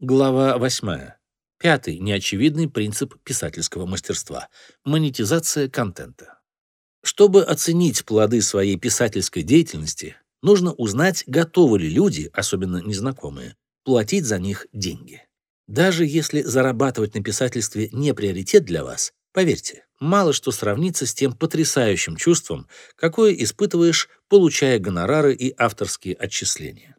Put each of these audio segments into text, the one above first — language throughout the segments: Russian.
Глава 8. Пятый неочевидный принцип писательского мастерства – монетизация контента. Чтобы оценить плоды своей писательской деятельности, нужно узнать, готовы ли люди, особенно незнакомые, платить за них деньги. Даже если зарабатывать на писательстве не приоритет для вас, поверьте, мало что сравнится с тем потрясающим чувством, какое испытываешь, получая гонорары и авторские отчисления.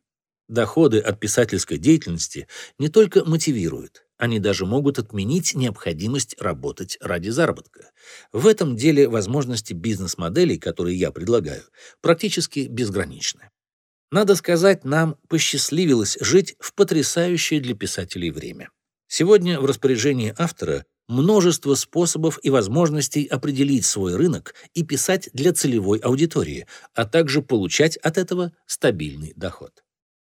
Доходы от писательской деятельности не только мотивируют, они даже могут отменить необходимость работать ради заработка. В этом деле возможности бизнес-моделей, которые я предлагаю, практически безграничны. Надо сказать, нам посчастливилось жить в потрясающее для писателей время. Сегодня в распоряжении автора множество способов и возможностей определить свой рынок и писать для целевой аудитории, а также получать от этого стабильный доход.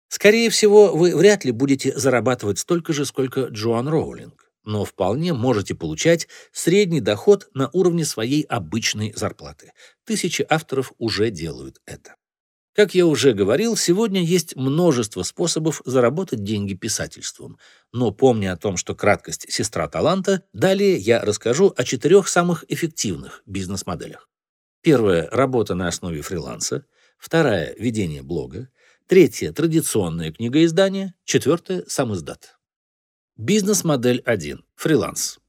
Скорее всего, вы вряд ли будете зарабатывать столько же, сколько Джоан Роулинг, но вполне можете получать средний доход на уровне своей обычной зарплаты. Тысячи авторов уже делают это. Как я уже говорил, сегодня есть множество способов заработать деньги писательством. Но помня о том, что краткость – сестра таланта, далее я расскажу о четырех самых эффективных бизнес-моделях. Первая – работа на основе фриланса. Вторая – ведение блога. Третье – традиционное книгоиздание. Четвертое – сам издат. Бизнес-модель 1. Фриланс.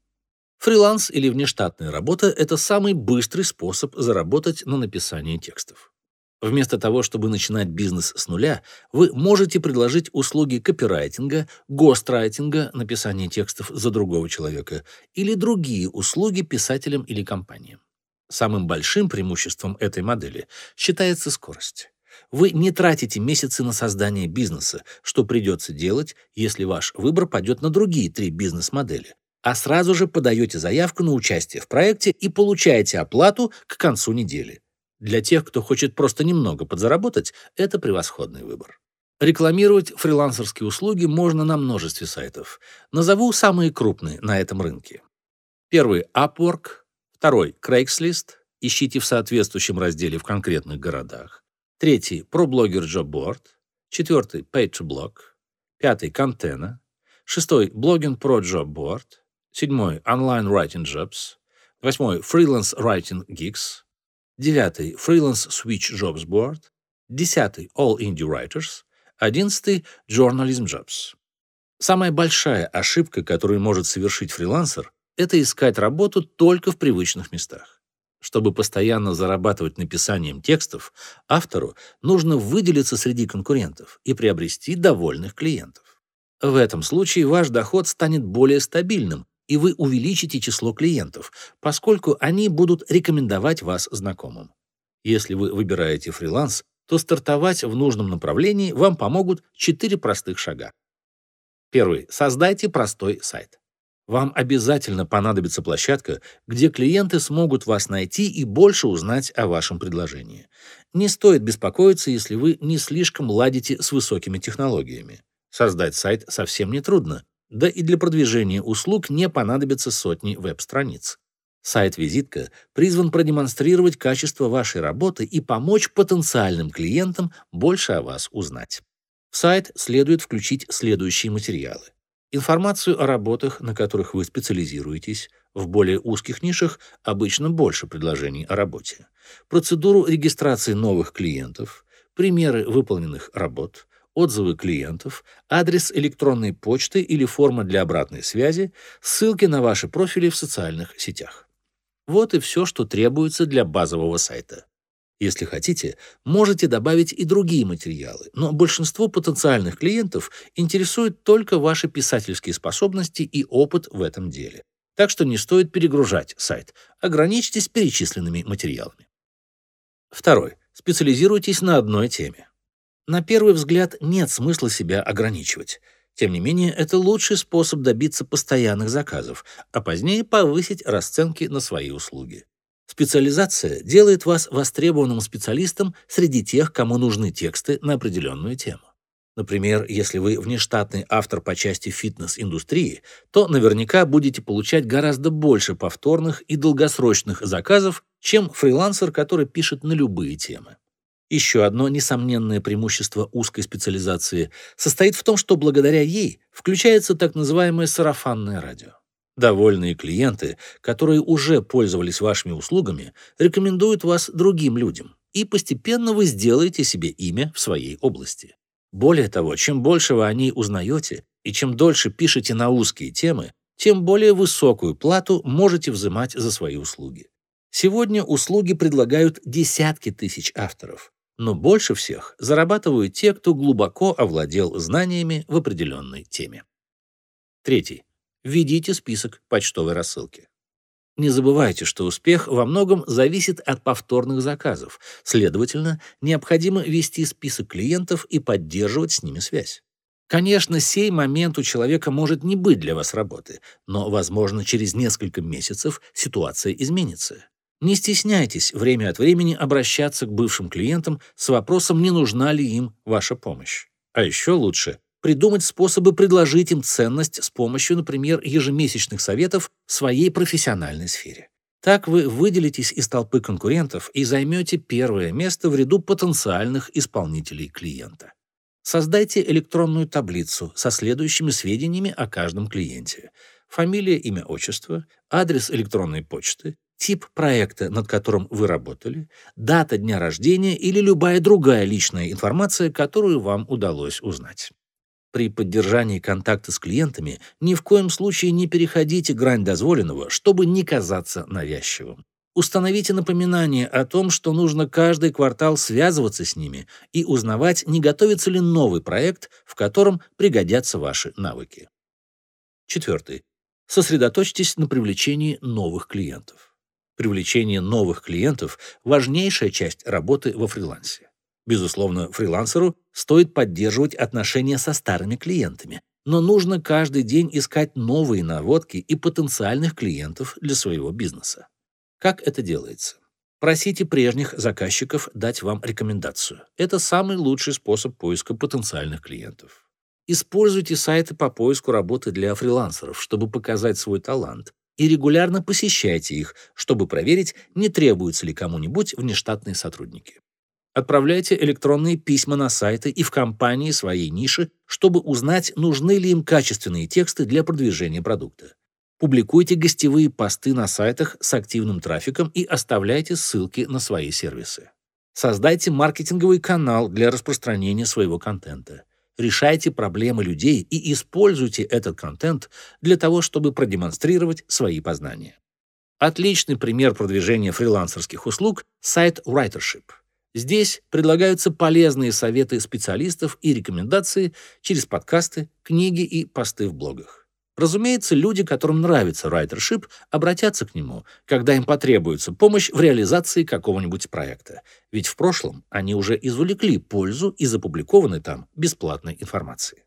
Фриланс или внештатная работа – это самый быстрый способ заработать на написании текстов. Вместо того, чтобы начинать бизнес с нуля, вы можете предложить услуги копирайтинга, гострайтинга, написания текстов за другого человека или другие услуги писателям или компаниям. Самым большим преимуществом этой модели считается скорость. Вы не тратите месяцы на создание бизнеса, что придется делать, если ваш выбор пойдет на другие три бизнес-модели, а сразу же подаете заявку на участие в проекте и получаете оплату к концу недели. Для тех, кто хочет просто немного подзаработать, это превосходный выбор. Рекламировать фрилансерские услуги можно на множестве сайтов. Назову самые крупные на этом рынке. Первый – Upwork, второй – Craigslist, ищите в соответствующем разделе в конкретных городах. Третий – ProBlogger Job Board. Четвертый – Page2Blog. Пятый – Contena. Шестой – Blogging Pro Job Board. Седьмой – Online Writing Jobs. Восьмой – Freelance Writing Gigs. Девятый – Freelance Switch Jobs Board. Десятый – All Indie Writers. Одиннадцатый – Journalism Jobs. Самая большая ошибка, которую может совершить фрилансер, это искать работу только в привычных местах. Чтобы постоянно зарабатывать написанием текстов, автору нужно выделиться среди конкурентов и приобрести довольных клиентов. В этом случае ваш доход станет более стабильным, и вы увеличите число клиентов, поскольку они будут рекомендовать вас знакомым. Если вы выбираете фриланс, то стартовать в нужном направлении вам помогут четыре простых шага. Первый. Создайте простой сайт. Вам обязательно понадобится площадка, где клиенты смогут вас найти и больше узнать о вашем предложении. Не стоит беспокоиться, если вы не слишком ладите с высокими технологиями. Создать сайт совсем не трудно, да и для продвижения услуг не понадобится сотни веб-страниц. Сайт-визитка призван продемонстрировать качество вашей работы и помочь потенциальным клиентам больше о вас узнать. В сайт следует включить следующие материалы Информацию о работах, на которых вы специализируетесь, в более узких нишах обычно больше предложений о работе. Процедуру регистрации новых клиентов, примеры выполненных работ, отзывы клиентов, адрес электронной почты или форма для обратной связи, ссылки на ваши профили в социальных сетях. Вот и все, что требуется для базового сайта. Если хотите, можете добавить и другие материалы, но большинство потенциальных клиентов интересует только ваши писательские способности и опыт в этом деле. Так что не стоит перегружать сайт, ограничьтесь перечисленными материалами. Второй. Специализируйтесь на одной теме. На первый взгляд нет смысла себя ограничивать. Тем не менее, это лучший способ добиться постоянных заказов, а позднее повысить расценки на свои услуги. Специализация делает вас востребованным специалистом среди тех, кому нужны тексты на определенную тему. Например, если вы внештатный автор по части фитнес-индустрии, то наверняка будете получать гораздо больше повторных и долгосрочных заказов, чем фрилансер, который пишет на любые темы. Еще одно несомненное преимущество узкой специализации состоит в том, что благодаря ей включается так называемое сарафанное радио. Довольные клиенты, которые уже пользовались вашими услугами, рекомендуют вас другим людям, и постепенно вы сделаете себе имя в своей области. Более того, чем больше вы о ней узнаете и чем дольше пишете на узкие темы, тем более высокую плату можете взимать за свои услуги. Сегодня услуги предлагают десятки тысяч авторов, но больше всех зарабатывают те, кто глубоко овладел знаниями в определенной теме. Третий. Введите список почтовой рассылки. Не забывайте, что успех во многом зависит от повторных заказов, следовательно, необходимо вести список клиентов и поддерживать с ними связь. Конечно, сей момент у человека может не быть для вас работы, но, возможно, через несколько месяцев ситуация изменится. Не стесняйтесь время от времени обращаться к бывшим клиентам с вопросом, не нужна ли им ваша помощь. А еще лучше придумать способы предложить им ценность с помощью, например, ежемесячных советов в своей профессиональной сфере. Так вы выделитесь из толпы конкурентов и займете первое место в ряду потенциальных исполнителей клиента. Создайте электронную таблицу со следующими сведениями о каждом клиенте. Фамилия, имя, отчество, адрес электронной почты, тип проекта, над которым вы работали, дата дня рождения или любая другая личная информация, которую вам удалось узнать. При поддержании контакта с клиентами ни в коем случае не переходите грань дозволенного, чтобы не казаться навязчивым. Установите напоминание о том, что нужно каждый квартал связываться с ними и узнавать, не готовится ли новый проект, в котором пригодятся ваши навыки. Четвертый. Сосредоточьтесь на привлечении новых клиентов. Привлечение новых клиентов – важнейшая часть работы во фрилансе. Безусловно, фрилансеру стоит поддерживать отношения со старыми клиентами, но нужно каждый день искать новые наводки и потенциальных клиентов для своего бизнеса. Как это делается? Просите прежних заказчиков дать вам рекомендацию. Это самый лучший способ поиска потенциальных клиентов. Используйте сайты по поиску работы для фрилансеров, чтобы показать свой талант, и регулярно посещайте их, чтобы проверить, не требуются ли кому-нибудь внештатные сотрудники. Отправляйте электронные письма на сайты и в компании своей ниши, чтобы узнать, нужны ли им качественные тексты для продвижения продукта. Публикуйте гостевые посты на сайтах с активным трафиком и оставляйте ссылки на свои сервисы. Создайте маркетинговый канал для распространения своего контента. Решайте проблемы людей и используйте этот контент для того, чтобы продемонстрировать свои познания. Отличный пример продвижения фрилансерских услуг – сайт Writership. Здесь предлагаются полезные советы специалистов и рекомендации через подкасты, книги и посты в блогах. Разумеется, люди, которым нравится райтершип, обратятся к нему, когда им потребуется помощь в реализации какого-нибудь проекта. Ведь в прошлом они уже извлекли пользу из опубликованной там бесплатной информации.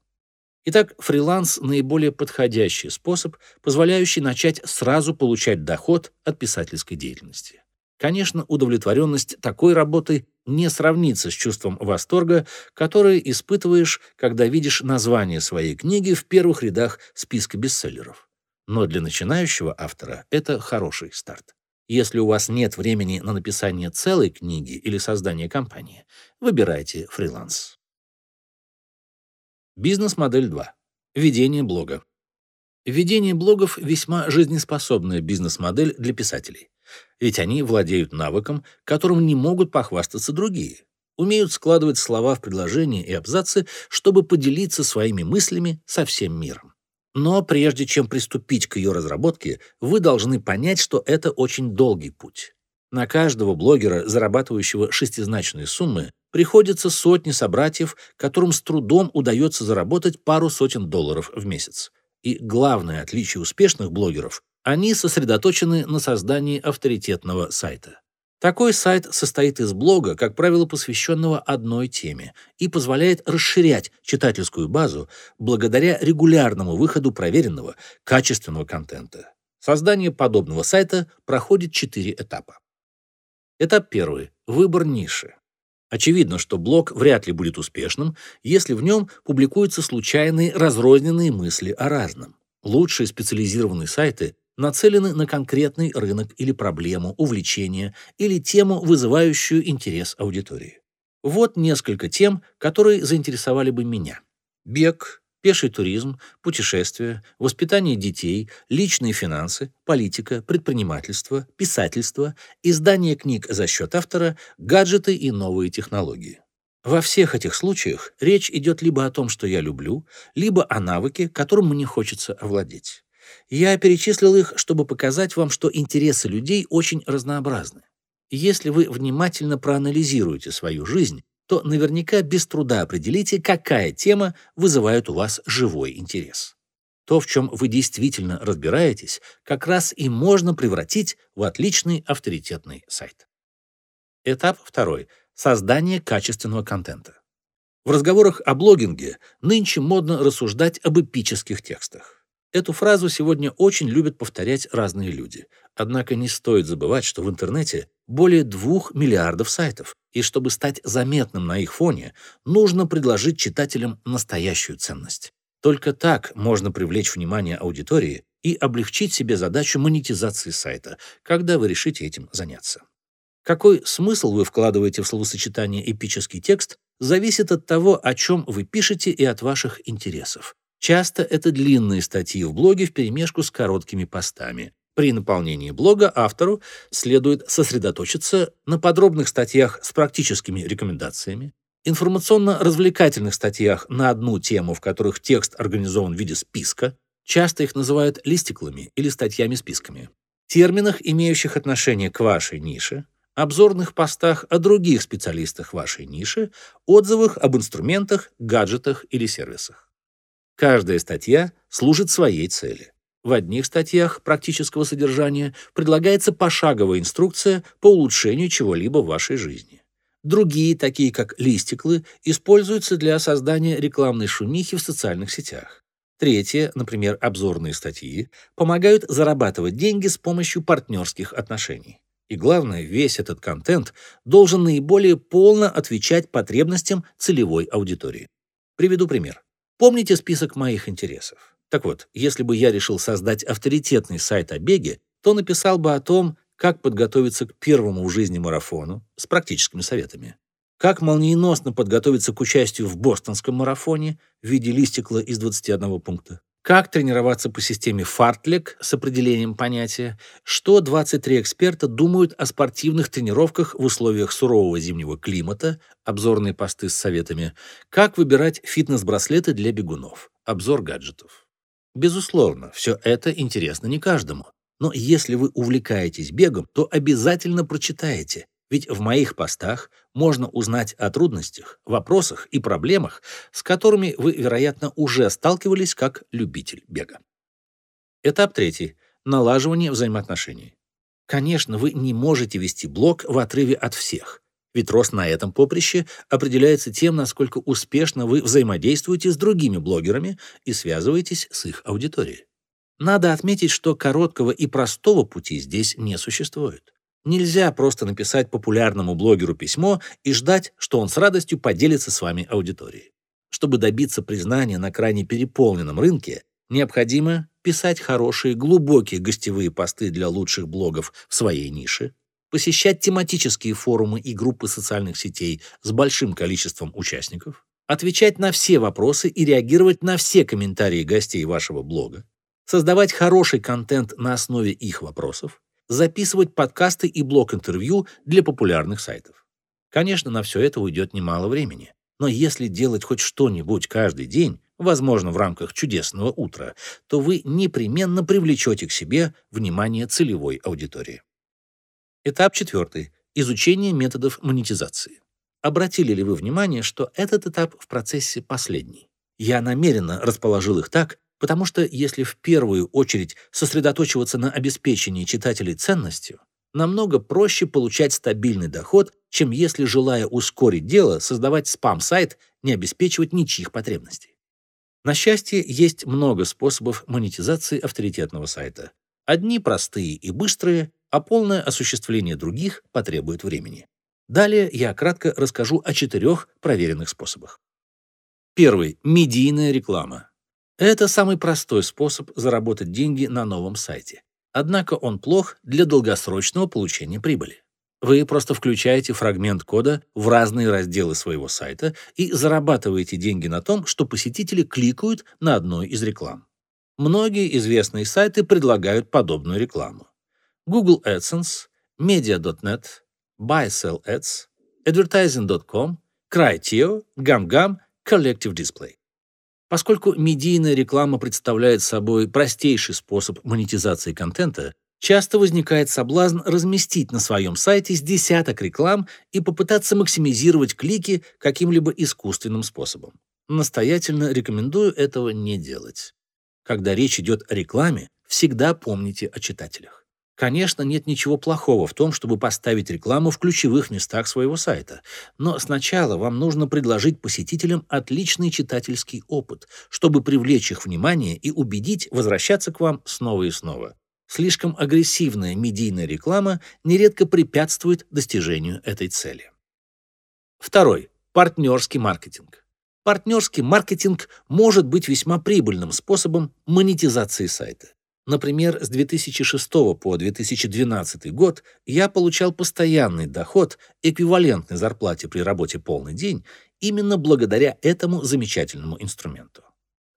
Итак, фриланс – наиболее подходящий способ, позволяющий начать сразу получать доход от писательской деятельности. Конечно, удовлетворенность такой работой не сравнится с чувством восторга, которое испытываешь, когда видишь название своей книги в первых рядах списка бестселлеров. Но для начинающего автора это хороший старт. Если у вас нет времени на написание целой книги или создание компании, выбирайте фриланс. Бизнес-модель 2. Ведение блога. Ведение блогов – весьма жизнеспособная бизнес-модель для писателей ведь они владеют навыком, которым не могут похвастаться другие, умеют складывать слова в предложения и абзацы, чтобы поделиться своими мыслями со всем миром. Но прежде чем приступить к ее разработке, вы должны понять, что это очень долгий путь. На каждого блогера, зарабатывающего шестизначные суммы, приходится сотни собратьев, которым с трудом удается заработать пару сотен долларов в месяц. И главное отличие успешных блогеров они сосредоточены на создании авторитетного сайта. Такой сайт состоит из блога, как правило, посвященного одной теме, и позволяет расширять читательскую базу благодаря регулярному выходу проверенного, качественного контента. Создание подобного сайта проходит четыре этапа. Этап первый – выбор ниши. Очевидно, что блог вряд ли будет успешным, если в нем публикуются случайные разрозненные мысли о разном. Лучшие специализированные сайты нацелены на конкретный рынок или проблему, увлечение или тему, вызывающую интерес аудитории. Вот несколько тем, которые заинтересовали бы меня. Бег, пеший туризм, путешествия, воспитание детей, личные финансы, политика, предпринимательство, писательство, издание книг за счет автора, гаджеты и новые технологии. Во всех этих случаях речь идет либо о том, что я люблю, либо о навыке, которым мне хочется овладеть. Я перечислил их, чтобы показать вам, что интересы людей очень разнообразны. Если вы внимательно проанализируете свою жизнь, то наверняка без труда определите, какая тема вызывает у вас живой интерес. То, в чем вы действительно разбираетесь, как раз и можно превратить в отличный авторитетный сайт. Этап второй. Создание качественного контента. В разговорах о блогинге нынче модно рассуждать об эпических текстах. Эту фразу сегодня очень любят повторять разные люди. Однако не стоит забывать, что в интернете более двух миллиардов сайтов, и чтобы стать заметным на их фоне, нужно предложить читателям настоящую ценность. Только так можно привлечь внимание аудитории и облегчить себе задачу монетизации сайта, когда вы решите этим заняться. Какой смысл вы вкладываете в словосочетание «эпический текст» зависит от того, о чем вы пишете и от ваших интересов. Часто это длинные статьи в блоге вперемешку с короткими постами. При наполнении блога автору следует сосредоточиться на подробных статьях с практическими рекомендациями, информационно-развлекательных статьях на одну тему, в которых текст организован в виде списка, часто их называют листиклами или статьями-списками, терминах, имеющих отношение к вашей нише, обзорных постах о других специалистах вашей ниши, отзывах об инструментах, гаджетах или сервисах. Каждая статья служит своей цели. В одних статьях практического содержания предлагается пошаговая инструкция по улучшению чего-либо в вашей жизни. Другие, такие как листиклы, используются для создания рекламной шумихи в социальных сетях. Третье, например, обзорные статьи, помогают зарабатывать деньги с помощью партнерских отношений. И главное, весь этот контент должен наиболее полно отвечать потребностям целевой аудитории. Приведу пример. Помните список моих интересов? Так вот, если бы я решил создать авторитетный сайт о беге, то написал бы о том, как подготовиться к первому в жизни марафону с практическими советами, как молниеносно подготовиться к участию в бостонском марафоне в виде листикла из 21 пункта, как тренироваться по системе Фартлек с определением понятия, что 23 эксперта думают о спортивных тренировках в условиях сурового зимнего климата, обзорные посты с советами, как выбирать фитнес-браслеты для бегунов, обзор гаджетов. Безусловно, все это интересно не каждому. Но если вы увлекаетесь бегом, то обязательно прочитаете, ведь в моих постах можно узнать о трудностях, вопросах и проблемах, с которыми вы, вероятно, уже сталкивались как любитель бега. Этап третий. Налаживание взаимоотношений. Конечно, вы не можете вести блог в отрыве от всех, ведь рост на этом поприще определяется тем, насколько успешно вы взаимодействуете с другими блогерами и связываетесь с их аудиторией. Надо отметить, что короткого и простого пути здесь не существует. Нельзя просто написать популярному блогеру письмо и ждать, что он с радостью поделится с вами аудиторией. Чтобы добиться признания на крайне переполненном рынке, необходимо писать хорошие, глубокие гостевые посты для лучших блогов в своей нише, посещать тематические форумы и группы социальных сетей с большим количеством участников, отвечать на все вопросы и реагировать на все комментарии гостей вашего блога, создавать хороший контент на основе их вопросов, записывать подкасты и блог-интервью для популярных сайтов. Конечно, на все это уйдет немало времени, но если делать хоть что-нибудь каждый день, возможно, в рамках чудесного утра, то вы непременно привлечете к себе внимание целевой аудитории. Этап четвертый. Изучение методов монетизации. Обратили ли вы внимание, что этот этап в процессе последний? Я намеренно расположил их так, Потому что если в первую очередь сосредоточиваться на обеспечении читателей ценностью, намного проще получать стабильный доход, чем если, желая ускорить дело, создавать спам-сайт, не обеспечивать ничьих потребностей. На счастье, есть много способов монетизации авторитетного сайта. Одни простые и быстрые, а полное осуществление других потребует времени. Далее я кратко расскажу о четырех проверенных способах. Первый – медийная реклама. Это самый простой способ заработать деньги на новом сайте. Однако он плох для долгосрочного получения прибыли. Вы просто включаете фрагмент кода в разные разделы своего сайта и зарабатываете деньги на том, что посетители кликают на одной из реклам. Многие известные сайты предлагают подобную рекламу. Google AdSense, Media.net, Buy-Sell Ads, Advertising.com, Cryteo, GamGam, Collective Display. Поскольку медийная реклама представляет собой простейший способ монетизации контента, часто возникает соблазн разместить на своем сайте с десяток реклам и попытаться максимизировать клики каким-либо искусственным способом. Настоятельно рекомендую этого не делать. Когда речь идет о рекламе, всегда помните о читателях. Конечно, нет ничего плохого в том, чтобы поставить рекламу в ключевых местах своего сайта, но сначала вам нужно предложить посетителям отличный читательский опыт, чтобы привлечь их внимание и убедить возвращаться к вам снова и снова. Слишком агрессивная медийная реклама нередко препятствует достижению этой цели. Второй. Партнерский маркетинг. Партнерский маркетинг может быть весьма прибыльным способом монетизации сайта. Например, с 2006 по 2012 год я получал постоянный доход, эквивалентный зарплате при работе полный день, именно благодаря этому замечательному инструменту.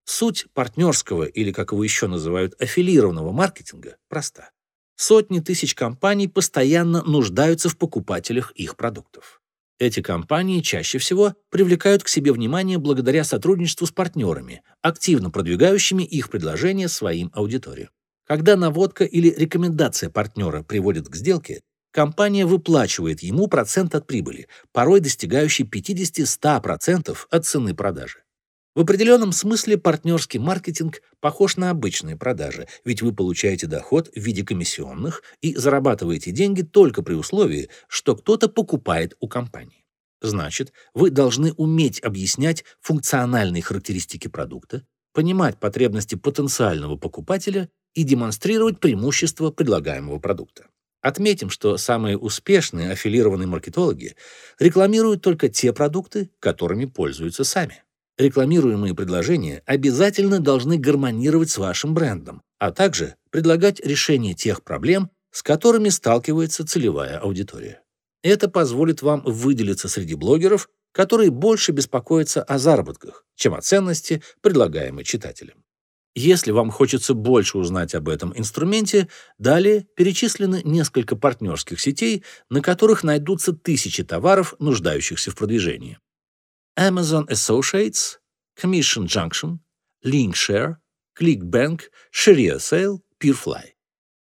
Суть партнерского или, как его еще называют, аффилированного маркетинга проста. Сотни тысяч компаний постоянно нуждаются в покупателях их продуктов. Эти компании чаще всего привлекают к себе внимание благодаря сотрудничеству с партнерами, активно продвигающими их предложения своим аудиториям. Когда наводка или рекомендация партнера приводит к сделке, компания выплачивает ему процент от прибыли, порой достигающий 50-100% от цены продажи. В определенном смысле партнерский маркетинг похож на обычные продажи, ведь вы получаете доход в виде комиссионных и зарабатываете деньги только при условии, что кто-то покупает у компании. Значит, вы должны уметь объяснять функциональные характеристики продукта, понимать потребности потенциального покупателя и демонстрировать преимущества предлагаемого продукта. Отметим, что самые успешные аффилированные маркетологи рекламируют только те продукты, которыми пользуются сами. Рекламируемые предложения обязательно должны гармонировать с вашим брендом, а также предлагать решение тех проблем, с которыми сталкивается целевая аудитория. Это позволит вам выделиться среди блогеров, которые больше беспокоятся о заработках, чем о ценности, предлагаемой читателям. Если вам хочется больше узнать об этом инструменте, далее перечислены несколько партнерских сетей, на которых найдутся тысячи товаров, нуждающихся в продвижении. Amazon Associates, Commission Junction, Linkshare, ClickBank, Sharia Sale, PeerFly.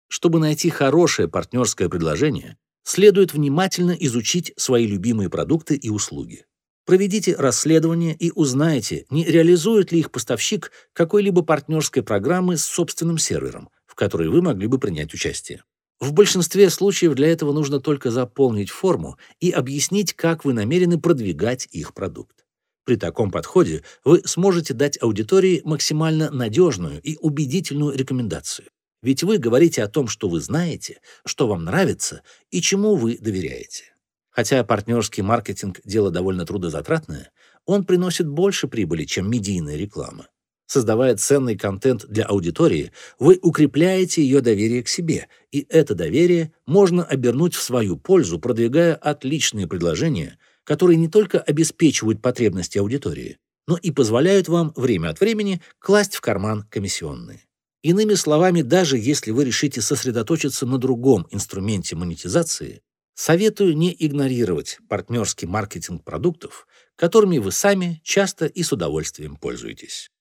Чтобы найти хорошее партнерское предложение, следует внимательно изучить свои любимые продукты и услуги. Проведите расследование и узнайте, не реализует ли их поставщик какой-либо партнерской программы с собственным сервером, в которой вы могли бы принять участие. В большинстве случаев для этого нужно только заполнить форму и объяснить, как вы намерены продвигать их продукт. При таком подходе вы сможете дать аудитории максимально надежную и убедительную рекомендацию. Ведь вы говорите о том, что вы знаете, что вам нравится и чему вы доверяете. Хотя партнерский маркетинг – дело довольно трудозатратное, он приносит больше прибыли, чем медийная реклама. Создавая ценный контент для аудитории, вы укрепляете ее доверие к себе, и это доверие можно обернуть в свою пользу, продвигая отличные предложения, которые не только обеспечивают потребности аудитории, но и позволяют вам время от времени класть в карман комиссионные. Иными словами, даже если вы решите сосредоточиться на другом инструменте монетизации, Советую не игнорировать партнерский маркетинг продуктов, которыми вы сами часто и с удовольствием пользуетесь.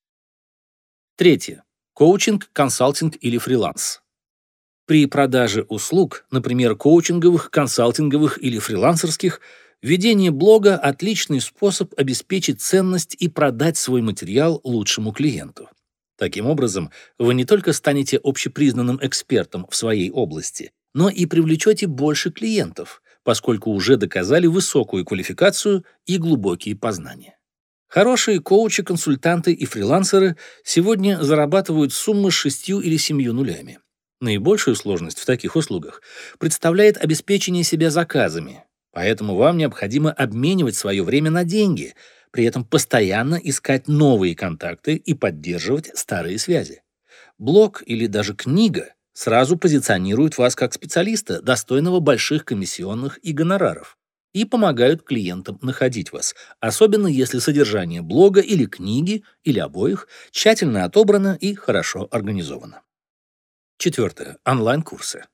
Третье. Коучинг, консалтинг или фриланс. При продаже услуг, например, коучинговых, консалтинговых или фрилансерских, ведение блога – отличный способ обеспечить ценность и продать свой материал лучшему клиенту. Таким образом, вы не только станете общепризнанным экспертом в своей области, но и привлечете больше клиентов, поскольку уже доказали высокую квалификацию и глубокие познания. Хорошие коучи, консультанты и фрилансеры сегодня зарабатывают суммы с шестью или семью нулями. Наибольшую сложность в таких услугах представляет обеспечение себя заказами, поэтому вам необходимо обменивать свое время на деньги, при этом постоянно искать новые контакты и поддерживать старые связи. Блог или даже книга сразу позиционируют вас как специалиста, достойного больших комиссионных и гонораров, и помогают клиентам находить вас, особенно если содержание блога или книги, или обоих, тщательно отобрано и хорошо организовано. Четвертое. Онлайн-курсы.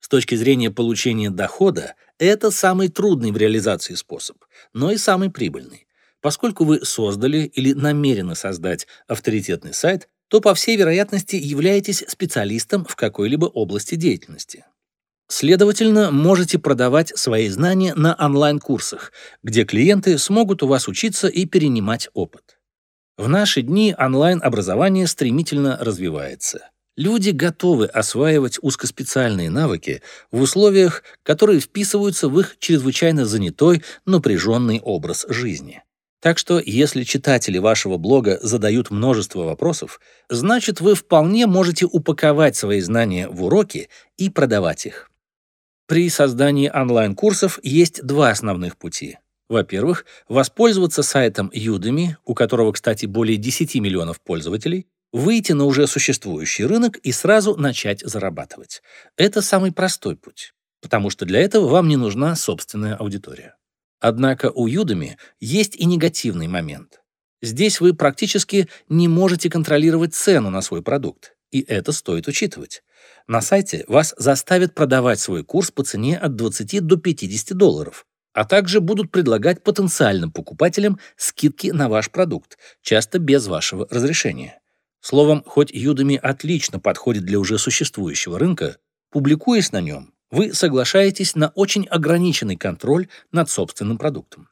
С точки зрения получения дохода, это самый трудный в реализации способ, но и самый прибыльный. Поскольку вы создали или намерены создать авторитетный сайт, то, по всей вероятности, являетесь специалистом в какой-либо области деятельности. Следовательно, можете продавать свои знания на онлайн-курсах, где клиенты смогут у вас учиться и перенимать опыт. В наши дни онлайн-образование стремительно развивается. Люди готовы осваивать узкоспециальные навыки в условиях, которые вписываются в их чрезвычайно занятой, напряженный образ жизни. Так что, если читатели вашего блога задают множество вопросов, значит, вы вполне можете упаковать свои знания в уроки и продавать их. При создании онлайн-курсов есть два основных пути. Во-первых, воспользоваться сайтом Udemy, у которого, кстати, более 10 миллионов пользователей, выйти на уже существующий рынок и сразу начать зарабатывать. Это самый простой путь, потому что для этого вам не нужна собственная аудитория. Однако у Udemy есть и негативный момент. Здесь вы практически не можете контролировать цену на свой продукт, и это стоит учитывать. На сайте вас заставят продавать свой курс по цене от 20 до 50 долларов, а также будут предлагать потенциальным покупателям скидки на ваш продукт, часто без вашего разрешения. Словом, хоть Udemy отлично подходит для уже существующего рынка, публикуясь на нем, вы соглашаетесь на очень ограниченный контроль над собственным продуктом.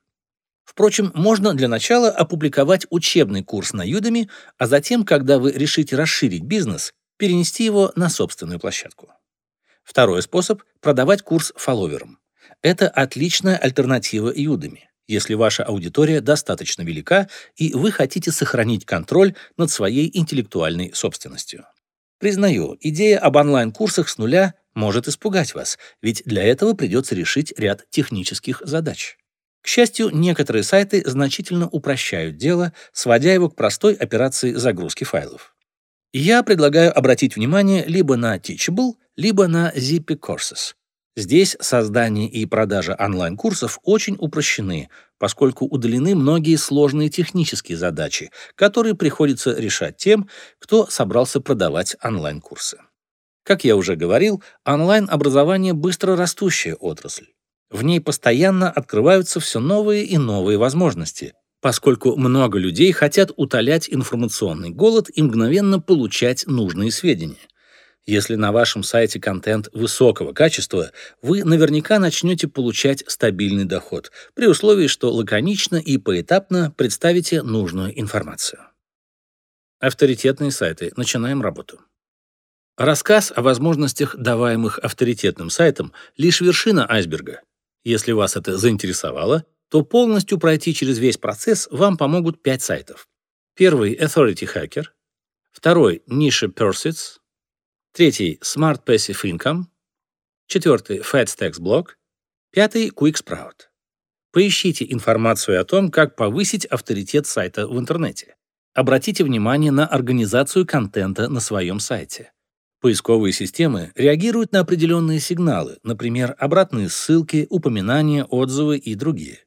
Впрочем, можно для начала опубликовать учебный курс на Udemy, а затем, когда вы решите расширить бизнес, перенести его на собственную площадку. Второй способ – продавать курс фолловерам. Это отличная альтернатива Udemy, если ваша аудитория достаточно велика и вы хотите сохранить контроль над своей интеллектуальной собственностью. Признаю, идея об онлайн-курсах с нуля может испугать вас, ведь для этого придется решить ряд технических задач. К счастью, некоторые сайты значительно упрощают дело, сводя его к простой операции загрузки файлов. Я предлагаю обратить внимание либо на Teachable, либо на Zippy Courses. Здесь создание и продажа онлайн-курсов очень упрощены, поскольку удалены многие сложные технические задачи, которые приходится решать тем, кто собрался продавать онлайн-курсы. Как я уже говорил, онлайн-образование – быстро растущая отрасль. В ней постоянно открываются все новые и новые возможности, поскольку много людей хотят утолять информационный голод и мгновенно получать нужные сведения. Если на вашем сайте контент высокого качества, вы наверняка начнете получать стабильный доход, при условии, что лаконично и поэтапно представите нужную информацию. Авторитетные сайты. Начинаем работу. Рассказ о возможностях, даваемых авторитетным сайтом, лишь вершина айсберга. Если вас это заинтересовало, то полностью пройти через весь процесс вам помогут пять сайтов. Первый — Authority Hacker, второй — Niche Pursuits, третий — Smart Passive Income, четвертый — FedStax Blog, пятый — QuickSprout. Поищите информацию о том, как повысить авторитет сайта в интернете. Обратите внимание на организацию контента на своем сайте. Поисковые системы реагируют на определенные сигналы, например, обратные ссылки, упоминания, отзывы и другие.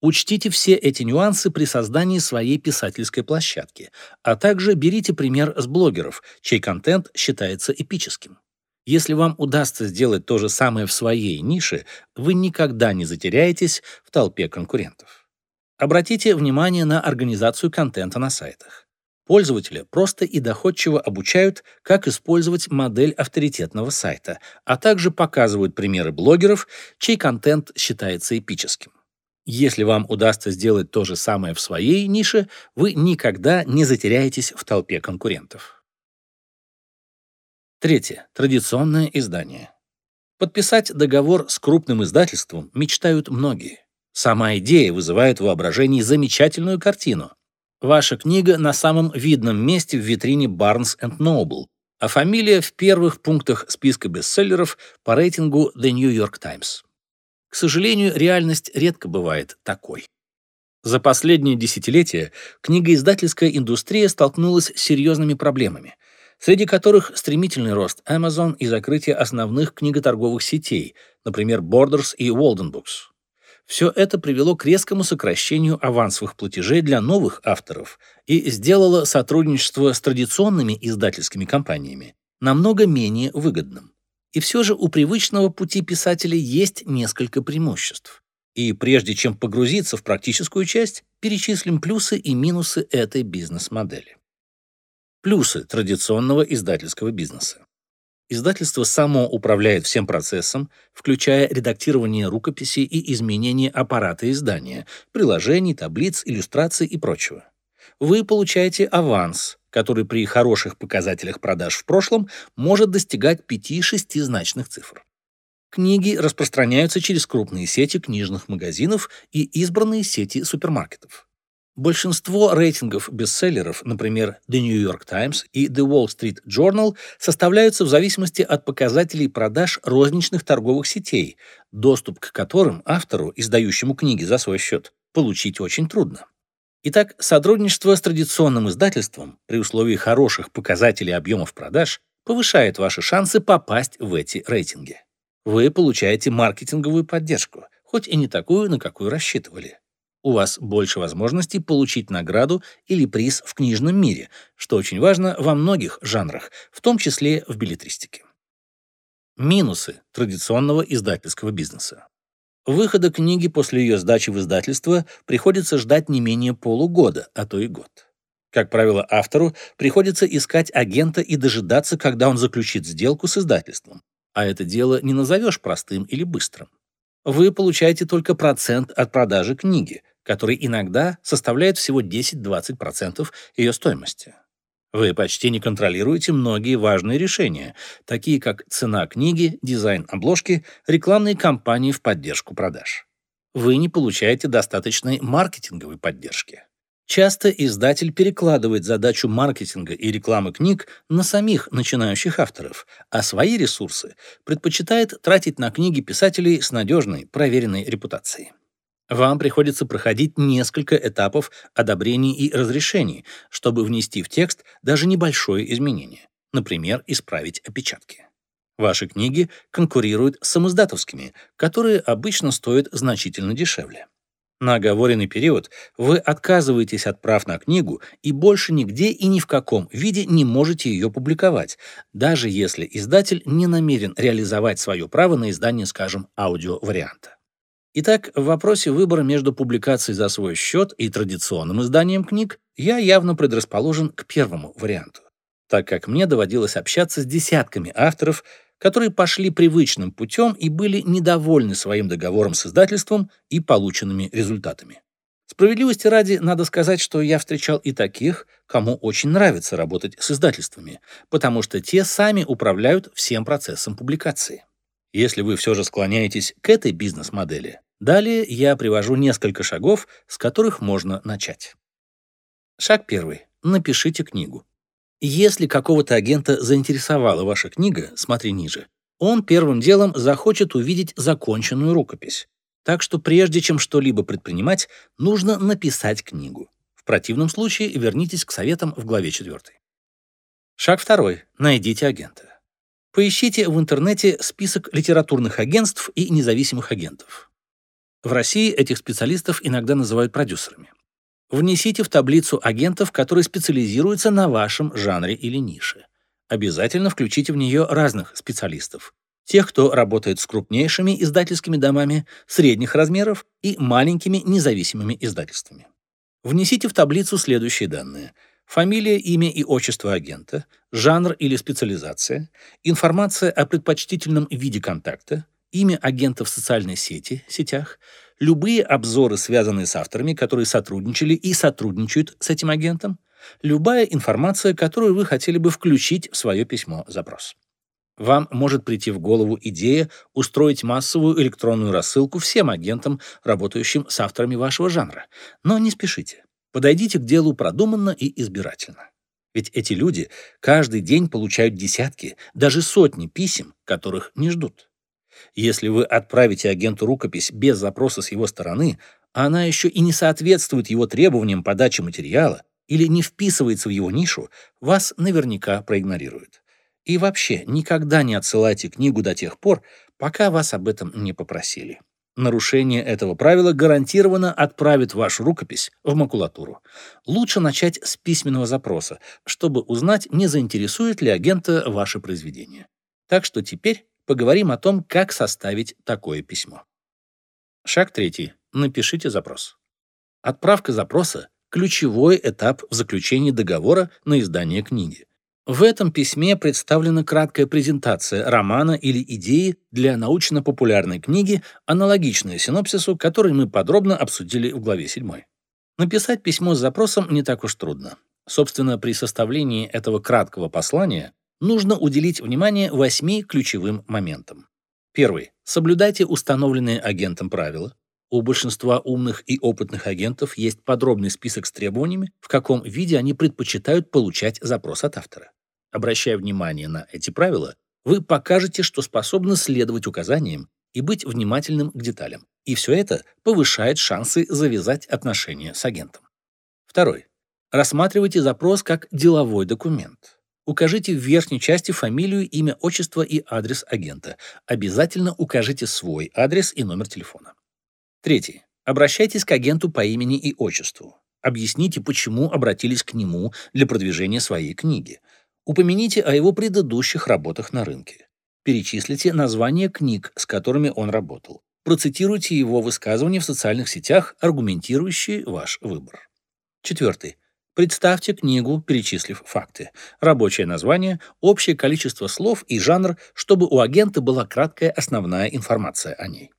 Учтите все эти нюансы при создании своей писательской площадки, а также берите пример с блогеров, чей контент считается эпическим. Если вам удастся сделать то же самое в своей нише, вы никогда не затеряетесь в толпе конкурентов. Обратите внимание на организацию контента на сайтах. Пользователя просто и доходчиво обучают, как использовать модель авторитетного сайта, а также показывают примеры блогеров, чей контент считается эпическим. Если вам удастся сделать то же самое в своей нише, вы никогда не затеряетесь в толпе конкурентов. Третье. Традиционное издание. Подписать договор с крупным издательством мечтают многие. Сама идея вызывает в воображении замечательную картину. Ваша книга на самом видном месте в витрине Barnes Noble, а фамилия в первых пунктах списка бестселлеров по рейтингу The New York Times. К сожалению, реальность редко бывает такой. За последние десятилетия книгоиздательская индустрия столкнулась с серьезными проблемами. среди которых стремительный рост Amazon и закрытие основных книготорговых сетей, например, Borders и Walden Books. Все это привело к резкому сокращению авансовых платежей для новых авторов и сделало сотрудничество с традиционными издательскими компаниями намного менее выгодным. И все же у привычного пути писателя есть несколько преимуществ. И прежде чем погрузиться в практическую часть, перечислим плюсы и минусы этой бизнес-модели. Плюсы традиционного издательского бизнеса. Издательство само управляет всем процессом, включая редактирование рукописи и изменение аппарата издания, приложений, таблиц, иллюстраций и прочего. Вы получаете аванс, который при хороших показателях продаж в прошлом может достигать 5-6 значных цифр. Книги распространяются через крупные сети книжных магазинов и избранные сети супермаркетов. Большинство рейтингов бестселлеров, например, The New York Times и The Wall Street Journal, составляются в зависимости от показателей продаж розничных торговых сетей, доступ к которым автору, издающему книги за свой счет, получить очень трудно. Итак, сотрудничество с традиционным издательством при условии хороших показателей объемов продаж повышает ваши шансы попасть в эти рейтинги. Вы получаете маркетинговую поддержку, хоть и не такую, на какую рассчитывали у вас больше возможностей получить награду или приз в книжном мире, что очень важно во многих жанрах, в том числе в билетристике. Минусы традиционного издательского бизнеса. Выхода книги после ее сдачи в издательство приходится ждать не менее полугода, а то и год. Как правило, автору приходится искать агента и дожидаться, когда он заключит сделку с издательством. А это дело не назовешь простым или быстрым. Вы получаете только процент от продажи книги, который иногда составляет всего 10-20% ее стоимости. Вы почти не контролируете многие важные решения, такие как цена книги, дизайн обложки, рекламные кампании в поддержку продаж. Вы не получаете достаточной маркетинговой поддержки. Часто издатель перекладывает задачу маркетинга и рекламы книг на самих начинающих авторов, а свои ресурсы предпочитает тратить на книги писателей с надежной, проверенной репутацией. Вам приходится проходить несколько этапов одобрений и разрешений, чтобы внести в текст даже небольшое изменение, например, исправить опечатки. Ваши книги конкурируют с самоздатовскими, которые обычно стоят значительно дешевле. На оговоренный период вы отказываетесь от прав на книгу и больше нигде и ни в каком виде не можете ее публиковать, даже если издатель не намерен реализовать свое право на издание, скажем, аудиоварианта. Итак, в вопросе выбора между публикацией за свой счет и традиционным изданием книг я явно предрасположен к первому варианту, так как мне доводилось общаться с десятками авторов, которые пошли привычным путем и были недовольны своим договором с издательством и полученными результатами. Справедливости ради, надо сказать, что я встречал и таких, кому очень нравится работать с издательствами, потому что те сами управляют всем процессом публикации. Если вы все же склоняетесь к этой бизнес-модели, далее я привожу несколько шагов, с которых можно начать. Шаг первый. Напишите книгу. Если какого-то агента заинтересовала ваша книга, смотри ниже, он первым делом захочет увидеть законченную рукопись. Так что прежде чем что-либо предпринимать, нужно написать книгу. В противном случае вернитесь к советам в главе 4. Шаг второй. Найдите агента. Поищите в интернете список литературных агентств и независимых агентов. В России этих специалистов иногда называют продюсерами. Внесите в таблицу агентов, которые специализируются на вашем жанре или нише. Обязательно включите в нее разных специалистов. Тех, кто работает с крупнейшими издательскими домами, средних размеров и маленькими независимыми издательствами. Внесите в таблицу следующие данные – Фамилия, имя и отчество агента, жанр или специализация, информация о предпочтительном виде контакта, имя агента в социальной сети, сетях, любые обзоры, связанные с авторами, которые сотрудничали и сотрудничают с этим агентом, любая информация, которую вы хотели бы включить в свое письмо-запрос. Вам может прийти в голову идея устроить массовую электронную рассылку всем агентам, работающим с авторами вашего жанра. Но не спешите. Подойдите к делу продуманно и избирательно. Ведь эти люди каждый день получают десятки, даже сотни писем, которых не ждут. Если вы отправите агенту рукопись без запроса с его стороны, а она еще и не соответствует его требованиям подачи материала, или не вписывается в его нишу, вас наверняка проигнорирует. И вообще, никогда не отсылайте книгу до тех пор, пока вас об этом не попросили. Нарушение этого правила гарантированно отправит вашу рукопись в макулатуру. Лучше начать с письменного запроса, чтобы узнать, не заинтересует ли агента ваше произведение. Так что теперь поговорим о том, как составить такое письмо. Шаг третий. Напишите запрос. Отправка запроса – ключевой этап в заключении договора на издание книги. В этом письме представлена краткая презентация романа или идеи для научно-популярной книги, аналогичная синопсису, который мы подробно обсудили в главе 7. Написать письмо с запросом не так уж трудно. Собственно, при составлении этого краткого послания нужно уделить внимание восьми ключевым моментам. Первый. Соблюдайте установленные агентом правила. У большинства умных и опытных агентов есть подробный список с требованиями, в каком виде они предпочитают получать запрос от автора. Обращая внимание на эти правила, вы покажете, что способны следовать указаниям и быть внимательным к деталям. И все это повышает шансы завязать отношения с агентом. Второй. Рассматривайте запрос как деловой документ. Укажите в верхней части фамилию, имя, отчество и адрес агента. Обязательно укажите свой адрес и номер телефона. Третий. Обращайтесь к агенту по имени и отчеству. Объясните, почему обратились к нему для продвижения своей книги. Упомяните о его предыдущих работах на рынке. Перечислите названия книг, с которыми он работал. Процитируйте его высказывания в социальных сетях, аргументирующие ваш выбор. Четвертый. Представьте книгу, перечислив факты. Рабочее название, общее количество слов и жанр, чтобы у агента была краткая основная информация о ней.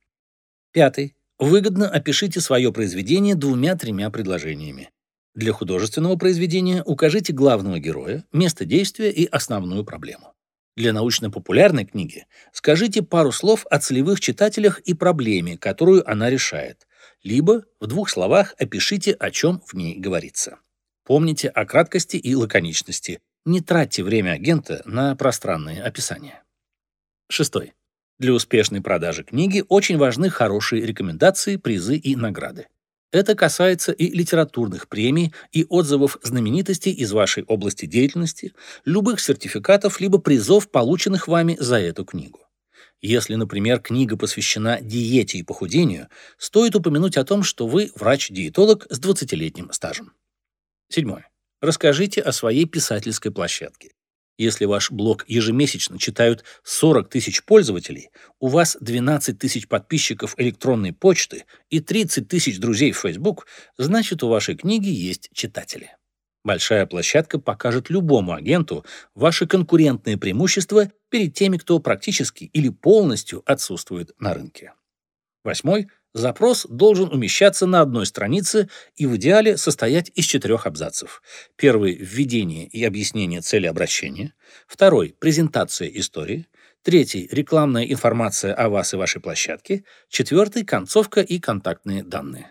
Пятый. Выгодно опишите свое произведение двумя-тремя предложениями. Для художественного произведения укажите главного героя, место действия и основную проблему. Для научно-популярной книги скажите пару слов о целевых читателях и проблеме, которую она решает, либо в двух словах опишите, о чем в ней говорится. Помните о краткости и лаконичности. Не тратьте время агента на пространные описания. Шестой. Для успешной продажи книги очень важны хорошие рекомендации, призы и награды. Это касается и литературных премий, и отзывов знаменитостей из вашей области деятельности, любых сертификатов либо призов, полученных вами за эту книгу. Если, например, книга посвящена диете и похудению, стоит упомянуть о том, что вы врач-диетолог с 20-летним стажем. Седьмое. Расскажите о своей писательской площадке. Если ваш блог ежемесячно читают 40 тысяч пользователей, у вас 12 тысяч подписчиков электронной почты и 30 тысяч друзей в Facebook, значит, у вашей книги есть читатели. Большая площадка покажет любому агенту ваши конкурентные преимущества перед теми, кто практически или полностью отсутствует на рынке. Восьмой – Запрос должен умещаться на одной странице и в идеале состоять из четырех абзацев. Первый – введение и объяснение цели обращения. Второй – презентация истории. Третий – рекламная информация о вас и вашей площадке. Четвертый – концовка и контактные данные.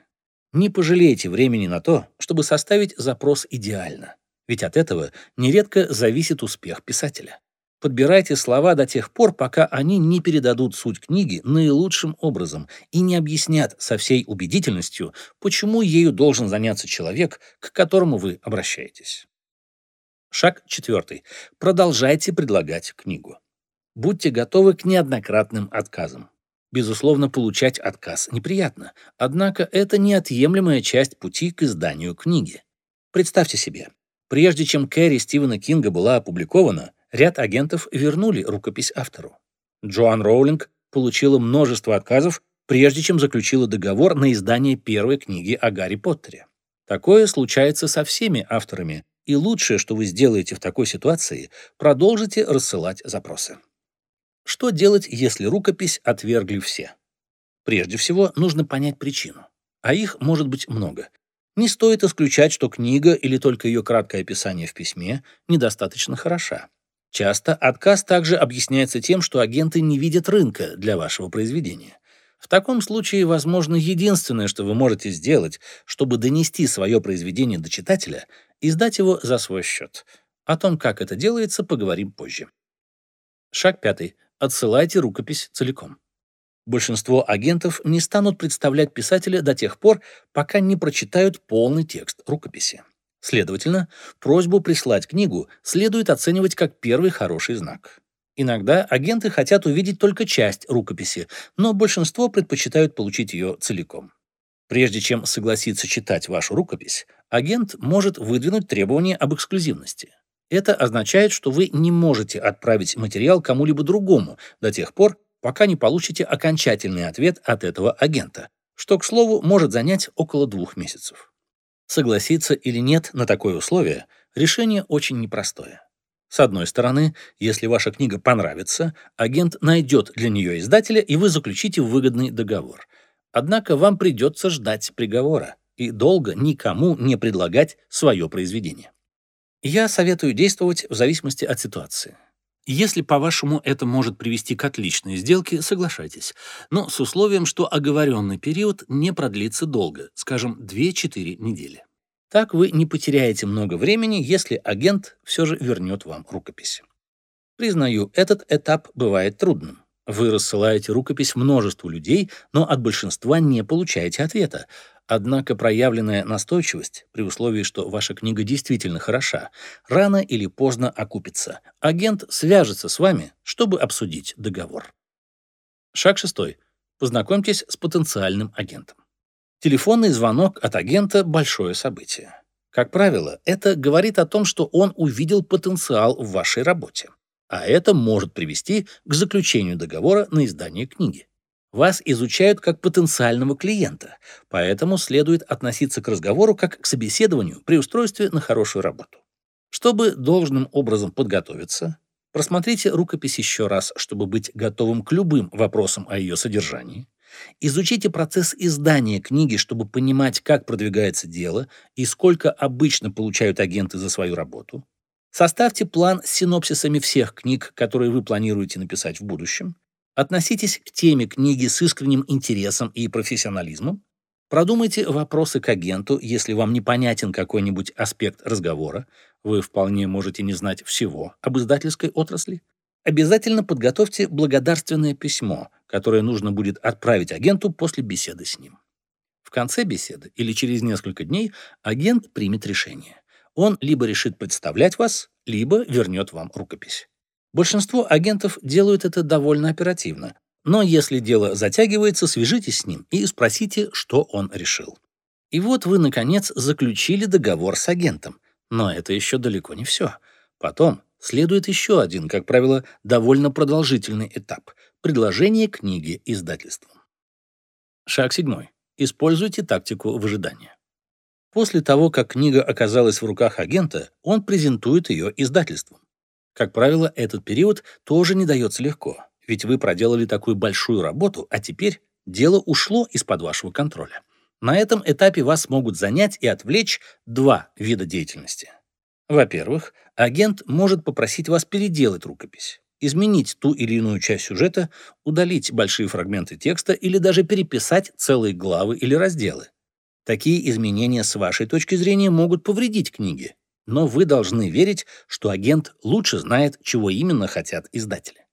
Не пожалейте времени на то, чтобы составить запрос идеально, ведь от этого нередко зависит успех писателя. Подбирайте слова до тех пор, пока они не передадут суть книги наилучшим образом и не объяснят со всей убедительностью, почему ею должен заняться человек, к которому вы обращаетесь. Шаг четвертый. Продолжайте предлагать книгу. Будьте готовы к неоднократным отказам. Безусловно, получать отказ неприятно, однако это неотъемлемая часть пути к изданию книги. Представьте себе, прежде чем Кэрри Стивена Кинга была опубликована, ряд агентов вернули рукопись автору. Джоан Роулинг получила множество отказов, прежде чем заключила договор на издание первой книги о Гарри Поттере. Такое случается со всеми авторами, и лучшее, что вы сделаете в такой ситуации, продолжите рассылать запросы. Что делать, если рукопись отвергли все? Прежде всего, нужно понять причину. А их может быть много. Не стоит исключать, что книга или только ее краткое описание в письме недостаточно хороша. Часто отказ также объясняется тем, что агенты не видят рынка для вашего произведения. В таком случае, возможно, единственное, что вы можете сделать, чтобы донести свое произведение до читателя, издать его за свой счет. О том, как это делается, поговорим позже. Шаг пятый. Отсылайте рукопись целиком. Большинство агентов не станут представлять писателя до тех пор, пока не прочитают полный текст рукописи. Следовательно, просьбу прислать книгу следует оценивать как первый хороший знак. Иногда агенты хотят увидеть только часть рукописи, но большинство предпочитают получить ее целиком. Прежде чем согласиться читать вашу рукопись, агент может выдвинуть требование об эксклюзивности. Это означает, что вы не можете отправить материал кому-либо другому до тех пор, пока не получите окончательный ответ от этого агента, что, к слову, может занять около двух месяцев. Согласиться или нет на такое условие – решение очень непростое. С одной стороны, если ваша книга понравится, агент найдет для нее издателя, и вы заключите выгодный договор. Однако вам придется ждать приговора и долго никому не предлагать свое произведение. Я советую действовать в зависимости от ситуации. Если, по-вашему, это может привести к отличной сделке, соглашайтесь, но с условием, что оговоренный период не продлится долго, скажем, 2-4 недели. Так вы не потеряете много времени, если агент все же вернет вам рукопись. Признаю, этот этап бывает трудным. Вы рассылаете рукопись множеству людей, но от большинства не получаете ответа. Однако проявленная настойчивость, при условии, что ваша книга действительно хороша, рано или поздно окупится. Агент свяжется с вами, чтобы обсудить договор. Шаг шестой. Познакомьтесь с потенциальным агентом. Телефонный звонок от агента – большое событие. Как правило, это говорит о том, что он увидел потенциал в вашей работе а это может привести к заключению договора на издание книги. Вас изучают как потенциального клиента, поэтому следует относиться к разговору как к собеседованию при устройстве на хорошую работу. Чтобы должным образом подготовиться, просмотрите рукопись еще раз, чтобы быть готовым к любым вопросам о ее содержании. Изучите процесс издания книги, чтобы понимать, как продвигается дело и сколько обычно получают агенты за свою работу. Составьте план с синопсисами всех книг, которые вы планируете написать в будущем. Относитесь к теме книги с искренним интересом и профессионализмом. Продумайте вопросы к агенту, если вам непонятен какой-нибудь аспект разговора. Вы вполне можете не знать всего об издательской отрасли. Обязательно подготовьте благодарственное письмо, которое нужно будет отправить агенту после беседы с ним. В конце беседы или через несколько дней агент примет решение он либо решит представлять вас, либо вернет вам рукопись. Большинство агентов делают это довольно оперативно, но если дело затягивается, свяжитесь с ним и спросите, что он решил. И вот вы, наконец, заключили договор с агентом. Но это еще далеко не все. Потом следует еще один, как правило, довольно продолжительный этап – предложение книги издательством. Шаг седьмой. Используйте тактику выжидания. После того, как книга оказалась в руках агента, он презентует ее издательству. Как правило, этот период тоже не дается легко, ведь вы проделали такую большую работу, а теперь дело ушло из-под вашего контроля. На этом этапе вас могут занять и отвлечь два вида деятельности. Во-первых, агент может попросить вас переделать рукопись, изменить ту или иную часть сюжета, удалить большие фрагменты текста или даже переписать целые главы или разделы. Такие изменения с вашей точки зрения могут повредить книге, но вы должны верить, что агент лучше знает, чего именно хотят издатели.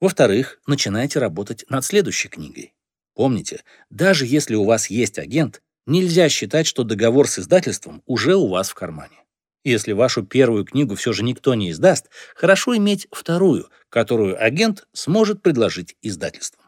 Во-вторых, начинайте работать над следующей книгой. Помните, даже если у вас есть агент, нельзя считать, что договор с издательством уже у вас в кармане. Если вашу первую книгу все же никто не издаст, хорошо иметь вторую, которую агент сможет предложить издательству.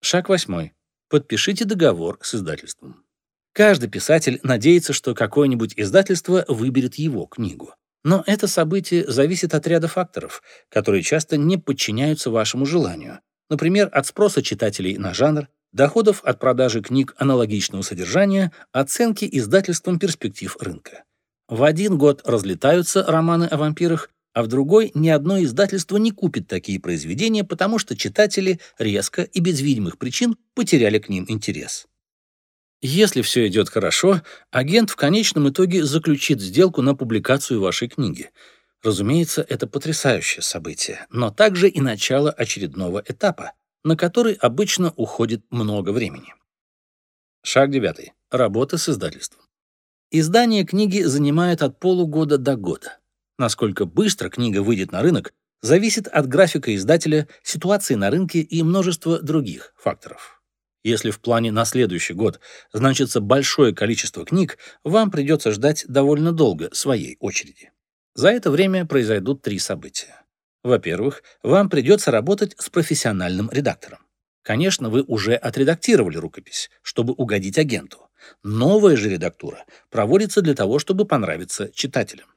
Шаг восьмой. Подпишите договор с издательством. Каждый писатель надеется, что какое-нибудь издательство выберет его книгу. Но это событие зависит от ряда факторов, которые часто не подчиняются вашему желанию. Например, от спроса читателей на жанр, доходов от продажи книг аналогичного содержания, оценки издательством перспектив рынка. В один год разлетаются романы о вампирах, а в другой ни одно издательство не купит такие произведения, потому что читатели резко и без видимых причин потеряли к ним интерес. Если все идет хорошо, агент в конечном итоге заключит сделку на публикацию вашей книги. Разумеется, это потрясающее событие, но также и начало очередного этапа, на который обычно уходит много времени. Шаг девятый. Работа с издательством. Издание книги занимает от полугода до года. Насколько быстро книга выйдет на рынок, зависит от графика издателя, ситуации на рынке и множества других факторов. Если в плане на следующий год значится большое количество книг, вам придется ждать довольно долго своей очереди. За это время произойдут три события. Во-первых, вам придется работать с профессиональным редактором. Конечно, вы уже отредактировали рукопись, чтобы угодить агенту. Новая же редактура проводится для того, чтобы понравиться читателям.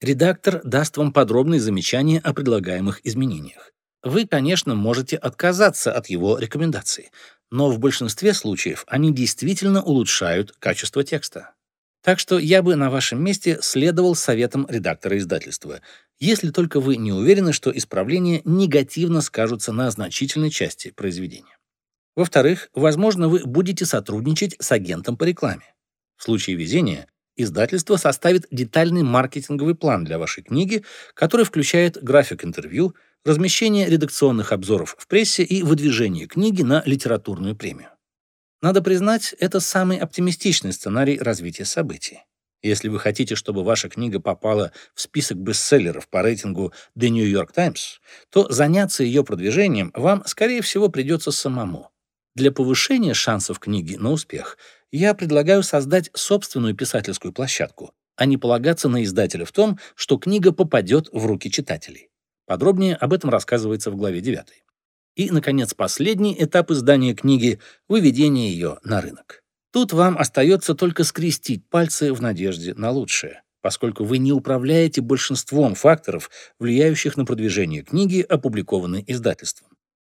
Редактор даст вам подробные замечания о предлагаемых изменениях. Вы, конечно, можете отказаться от его рекомендаций, но в большинстве случаев они действительно улучшают качество текста. Так что я бы на вашем месте следовал советам редактора издательства, если только вы не уверены, что исправления негативно скажутся на значительной части произведения. Во-вторых, возможно, вы будете сотрудничать с агентом по рекламе. В случае везения издательство составит детальный маркетинговый план для вашей книги, который включает график интервью, размещение редакционных обзоров в прессе и выдвижение книги на литературную премию. Надо признать, это самый оптимистичный сценарий развития событий. Если вы хотите, чтобы ваша книга попала в список бестселлеров по рейтингу The New York Times, то заняться ее продвижением вам, скорее всего, придется самому. Для повышения шансов книги на успех я предлагаю создать собственную писательскую площадку, а не полагаться на издателя в том, что книга попадет в руки читателей. Подробнее об этом рассказывается в главе 9. И, наконец, последний этап издания книги — выведение ее на рынок. Тут вам остается только скрестить пальцы в надежде на лучшее, поскольку вы не управляете большинством факторов, влияющих на продвижение книги, опубликованной издательством.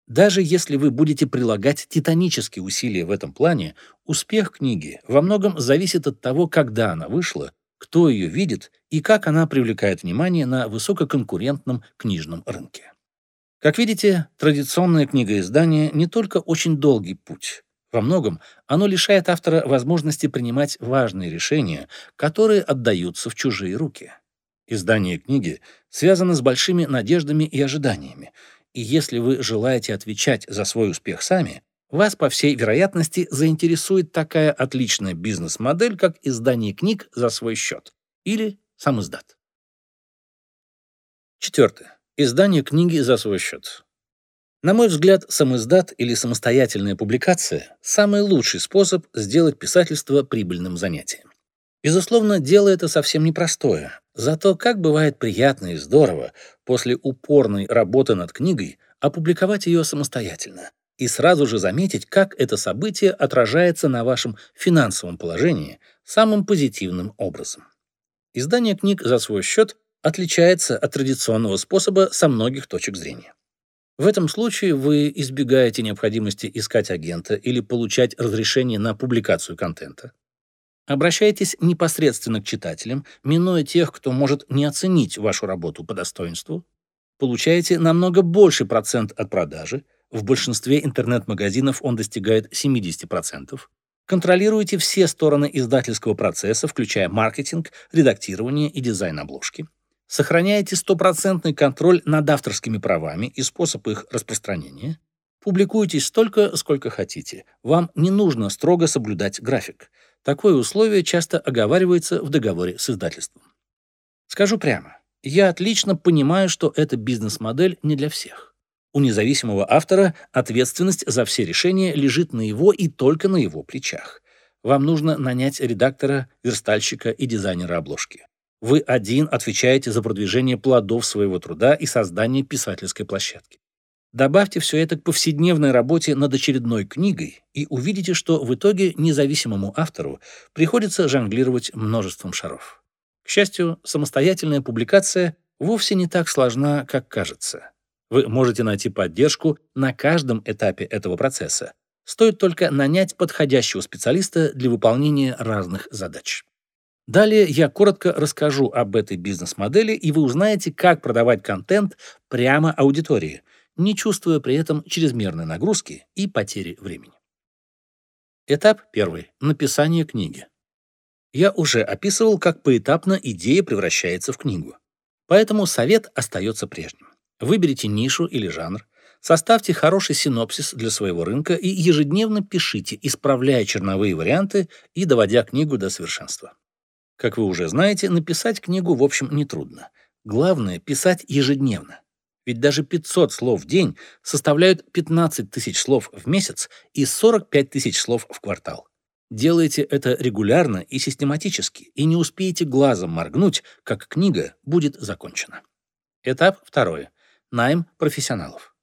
Даже если вы будете прилагать титанические усилия в этом плане, успех книги во многом зависит от того, когда она вышла, кто ее видит и как она привлекает внимание на высококонкурентном книжном рынке. Как видите, традиционное книгоиздание не только очень долгий путь. Во многом оно лишает автора возможности принимать важные решения, которые отдаются в чужие руки. Издание книги связано с большими надеждами и ожиданиями, и если вы желаете отвечать за свой успех сами, вас, по всей вероятности, заинтересует такая отличная бизнес-модель, как издание книг за свой счет или сам издат. Четвертое. Издание книги за свой счет. На мой взгляд, самиздат или самостоятельная публикация – самый лучший способ сделать писательство прибыльным занятием. Безусловно, дело это совсем непростое, зато как бывает приятно и здорово после упорной работы над книгой опубликовать ее самостоятельно и сразу же заметить, как это событие отражается на вашем финансовом положении самым позитивным образом. Издание книг за свой счет отличается от традиционного способа со многих точек зрения. В этом случае вы избегаете необходимости искать агента или получать разрешение на публикацию контента. Обращайтесь непосредственно к читателям, минуя тех, кто может не оценить вашу работу по достоинству. Получаете намного больше процент от продажи, в большинстве интернет-магазинов он достигает 70%. Контролируете все стороны издательского процесса, включая маркетинг, редактирование и дизайн обложки. Сохраняете стопроцентный контроль над авторскими правами и способ их распространения. Публикуйтесь столько, сколько хотите. Вам не нужно строго соблюдать график. Такое условие часто оговаривается в договоре с издательством. Скажу прямо, я отлично понимаю, что эта бизнес-модель не для всех. У независимого автора ответственность за все решения лежит на его и только на его плечах. Вам нужно нанять редактора, верстальщика и дизайнера обложки. Вы один отвечаете за продвижение плодов своего труда и создание писательской площадки. Добавьте все это к повседневной работе над очередной книгой и увидите, что в итоге независимому автору приходится жонглировать множеством шаров. К счастью, самостоятельная публикация вовсе не так сложна, как кажется. Вы можете найти поддержку на каждом этапе этого процесса. Стоит только нанять подходящего специалиста для выполнения разных задач. Далее я коротко расскажу об этой бизнес-модели, и вы узнаете, как продавать контент прямо аудитории, не чувствуя при этом чрезмерной нагрузки и потери времени. Этап первый. Написание книги. Я уже описывал, как поэтапно идея превращается в книгу. Поэтому совет остается прежним. Выберите нишу или жанр, составьте хороший синопсис для своего рынка и ежедневно пишите, исправляя черновые варианты и доводя книгу до совершенства. Как вы уже знаете, написать книгу, в общем, нетрудно. Главное — писать ежедневно. Ведь даже 500 слов в день составляют 15 тысяч слов в месяц и 45 тысяч слов в квартал. Делайте это регулярно и систематически, и не успеете глазом моргнуть, как книга будет закончена. Этап второй. Найм профессионалов.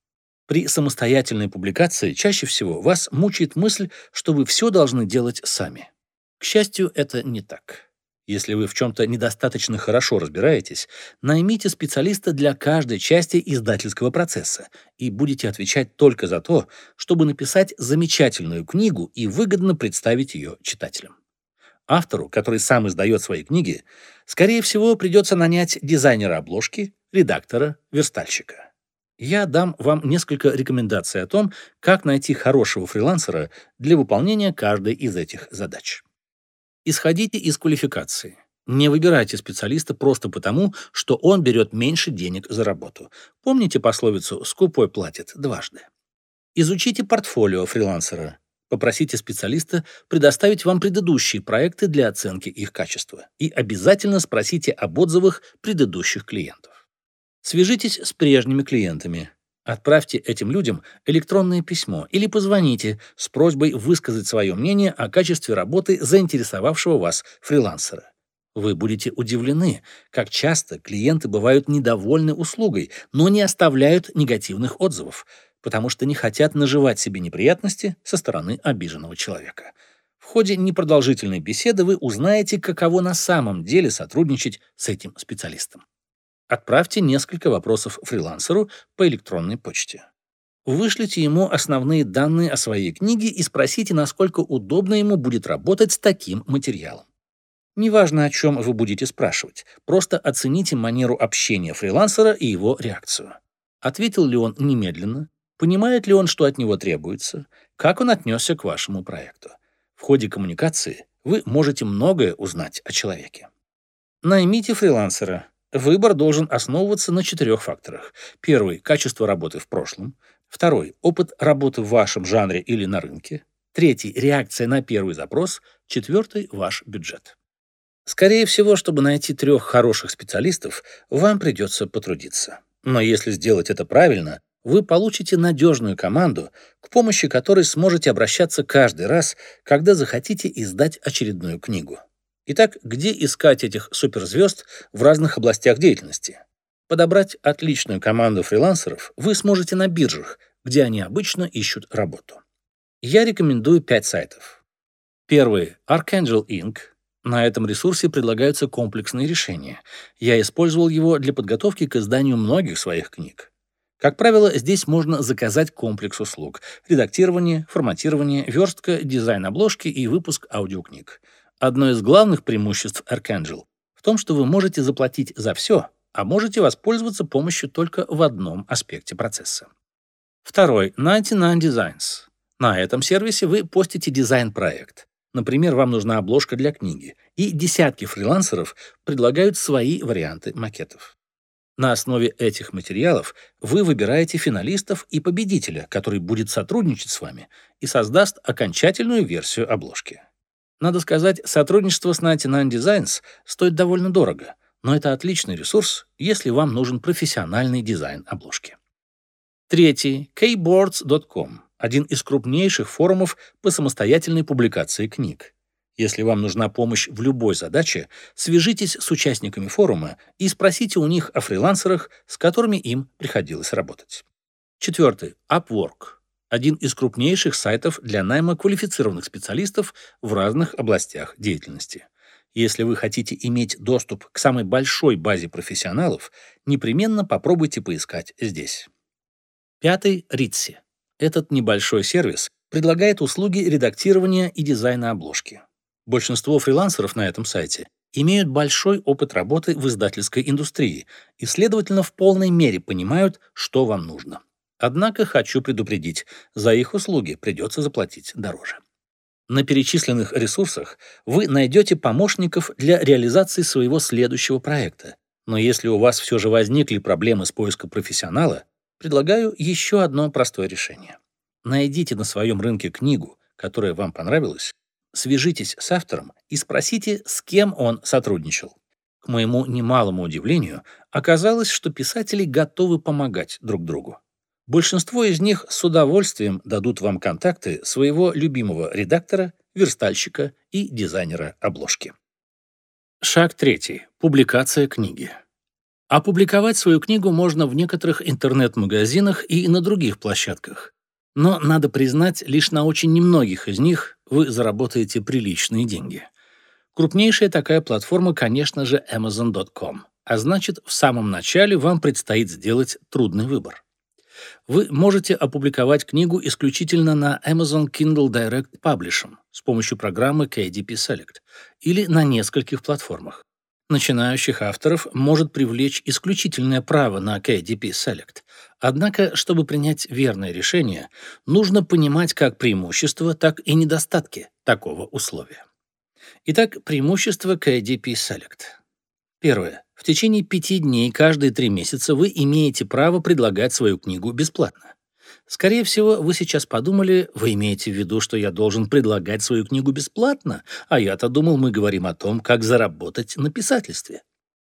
При самостоятельной публикации чаще всего вас мучает мысль, что вы все должны делать сами. К счастью, это не так. Если вы в чем-то недостаточно хорошо разбираетесь, наймите специалиста для каждой части издательского процесса и будете отвечать только за то, чтобы написать замечательную книгу и выгодно представить ее читателям. Автору, который сам издает свои книги, скорее всего, придется нанять дизайнера обложки, редактора, верстальщика. Я дам вам несколько рекомендаций о том, как найти хорошего фрилансера для выполнения каждой из этих задач. Исходите из квалификации. Не выбирайте специалиста просто потому, что он берет меньше денег за работу. Помните пословицу «скупой платит дважды». Изучите портфолио фрилансера. Попросите специалиста предоставить вам предыдущие проекты для оценки их качества. И обязательно спросите об отзывах предыдущих клиентов. Свяжитесь с прежними клиентами. Отправьте этим людям электронное письмо или позвоните с просьбой высказать свое мнение о качестве работы заинтересовавшего вас фрилансера. Вы будете удивлены, как часто клиенты бывают недовольны услугой, но не оставляют негативных отзывов, потому что не хотят наживать себе неприятности со стороны обиженного человека. В ходе непродолжительной беседы вы узнаете, каково на самом деле сотрудничать с этим специалистом. Отправьте несколько вопросов фрилансеру по электронной почте. Вышлите ему основные данные о своей книге и спросите, насколько удобно ему будет работать с таким материалом. Неважно, о чем вы будете спрашивать, просто оцените манеру общения фрилансера и его реакцию. Ответил ли он немедленно? Понимает ли он, что от него требуется? Как он отнесся к вашему проекту? В ходе коммуникации вы можете многое узнать о человеке. Наймите фрилансера, Выбор должен основываться на четырех факторах. Первый – качество работы в прошлом. Второй – опыт работы в вашем жанре или на рынке. Третий – реакция на первый запрос. Четвертый – ваш бюджет. Скорее всего, чтобы найти трех хороших специалистов, вам придется потрудиться. Но если сделать это правильно, вы получите надежную команду, к помощи которой сможете обращаться каждый раз, когда захотите издать очередную книгу. Итак, где искать этих суперзвезд в разных областях деятельности? Подобрать отличную команду фрилансеров вы сможете на биржах, где они обычно ищут работу. Я рекомендую пять сайтов. Первый – Archangel Inc. На этом ресурсе предлагаются комплексные решения. Я использовал его для подготовки к изданию многих своих книг. Как правило, здесь можно заказать комплекс услуг – редактирование, форматирование, верстка, дизайн обложки и выпуск аудиокниг. Одно из главных преимуществ Archangel в том, что вы можете заплатить за все, а можете воспользоваться помощью только в одном аспекте процесса. Второй – 99 Designs. На этом сервисе вы постите дизайн-проект. Например, вам нужна обложка для книги, и десятки фрилансеров предлагают свои варианты макетов. На основе этих материалов вы выбираете финалистов и победителя, который будет сотрудничать с вами и создаст окончательную версию обложки. Надо сказать, сотрудничество с 99 Designs стоит довольно дорого, но это отличный ресурс, если вам нужен профессиональный дизайн обложки. Третий – kboards.com, один из крупнейших форумов по самостоятельной публикации книг. Если вам нужна помощь в любой задаче, свяжитесь с участниками форума и спросите у них о фрилансерах, с которыми им приходилось работать. Четвертый – Upwork один из крупнейших сайтов для найма квалифицированных специалистов в разных областях деятельности. Если вы хотите иметь доступ к самой большой базе профессионалов, непременно попробуйте поискать здесь. Пятый – Ритси. Этот небольшой сервис предлагает услуги редактирования и дизайна обложки. Большинство фрилансеров на этом сайте имеют большой опыт работы в издательской индустрии и, следовательно, в полной мере понимают, что вам нужно. Однако хочу предупредить, за их услуги придется заплатить дороже. На перечисленных ресурсах вы найдете помощников для реализации своего следующего проекта. Но если у вас все же возникли проблемы с поиском профессионала, предлагаю еще одно простое решение. Найдите на своем рынке книгу, которая вам понравилась, свяжитесь с автором и спросите, с кем он сотрудничал. К моему немалому удивлению, оказалось, что писатели готовы помогать друг другу. Большинство из них с удовольствием дадут вам контакты своего любимого редактора, верстальщика и дизайнера обложки. Шаг третий. Публикация книги. Опубликовать свою книгу можно в некоторых интернет-магазинах и на других площадках. Но, надо признать, лишь на очень немногих из них вы заработаете приличные деньги. Крупнейшая такая платформа, конечно же, Amazon.com. А значит, в самом начале вам предстоит сделать трудный выбор. Вы можете опубликовать книгу исключительно на Amazon Kindle Direct Publishing с помощью программы KDP Select или на нескольких платформах. Начинающих авторов может привлечь исключительное право на KDP Select. Однако, чтобы принять верное решение, нужно понимать как преимущества, так и недостатки такого условия. Итак, преимущество KDP Select. Первое. В течение пяти дней каждые три месяца вы имеете право предлагать свою книгу бесплатно. Скорее всего, вы сейчас подумали, вы имеете в виду, что я должен предлагать свою книгу бесплатно, а я-то думал, мы говорим о том, как заработать на писательстве.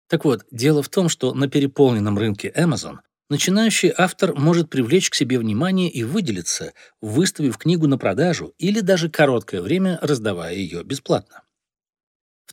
Так вот, дело в том, что на переполненном рынке Amazon начинающий автор может привлечь к себе внимание и выделиться, выставив книгу на продажу или даже короткое время раздавая ее бесплатно.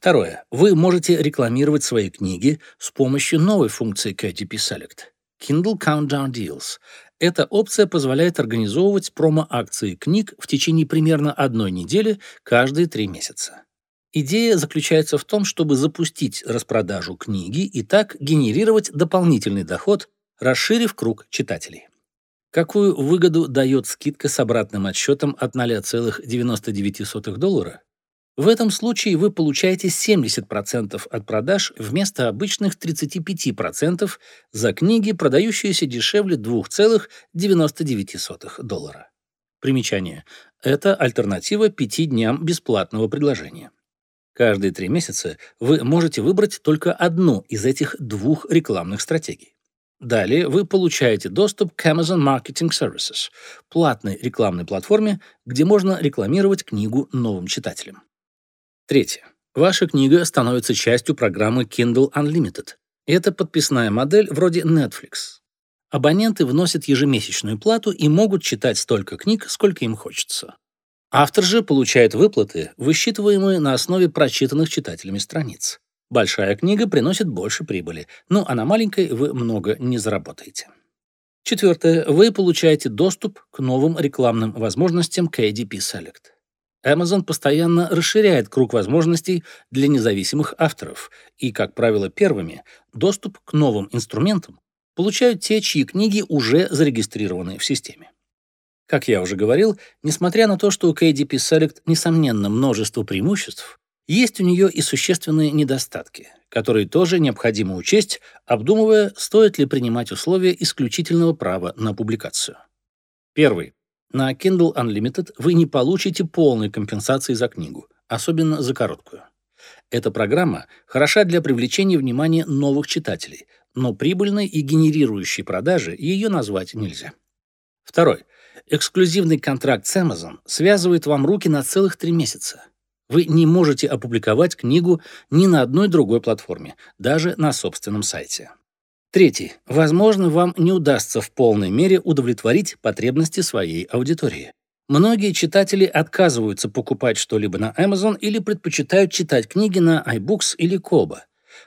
Второе. Вы можете рекламировать свои книги с помощью новой функции KDP Select – Kindle Countdown Deals. Эта опция позволяет организовывать промо-акции книг в течение примерно одной недели каждые три месяца. Идея заключается в том, чтобы запустить распродажу книги и так генерировать дополнительный доход, расширив круг читателей. Какую выгоду дает скидка с обратным отсчетом от 0,99 доллара? В этом случае вы получаете 70% от продаж вместо обычных 35% за книги, продающиеся дешевле 2,99 доллара. Примечание. Это альтернатива 5 дням бесплатного предложения. Каждые три месяца вы можете выбрать только одну из этих двух рекламных стратегий. Далее вы получаете доступ к Amazon Marketing Services, платной рекламной платформе, где можно рекламировать книгу новым читателям. Третье. Ваша книга становится частью программы Kindle Unlimited. Это подписная модель вроде Netflix. Абоненты вносят ежемесячную плату и могут читать столько книг, сколько им хочется. Автор же получает выплаты, высчитываемые на основе прочитанных читателями страниц. Большая книга приносит больше прибыли, ну а на маленькой вы много не заработаете. Четвертое. Вы получаете доступ к новым рекламным возможностям KDP Select. Amazon постоянно расширяет круг возможностей для независимых авторов, и, как правило, первыми доступ к новым инструментам получают те, чьи книги уже зарегистрированы в системе. Как я уже говорил, несмотря на то, что у KDP Select, несомненно, множество преимуществ, есть у нее и существенные недостатки, которые тоже необходимо учесть, обдумывая, стоит ли принимать условия исключительного права на публикацию. Первый. На Kindle Unlimited вы не получите полной компенсации за книгу, особенно за короткую. Эта программа хороша для привлечения внимания новых читателей, но прибыльной и генерирующей продажи ее назвать нельзя. Второй. Эксклюзивный контракт с Amazon связывает вам руки на целых три месяца. Вы не можете опубликовать книгу ни на одной другой платформе, даже на собственном сайте. Третий. Возможно, вам не удастся в полной мере удовлетворить потребности своей аудитории. Многие читатели отказываются покупать что-либо на Amazon или предпочитают читать книги на iBooks или Kobo.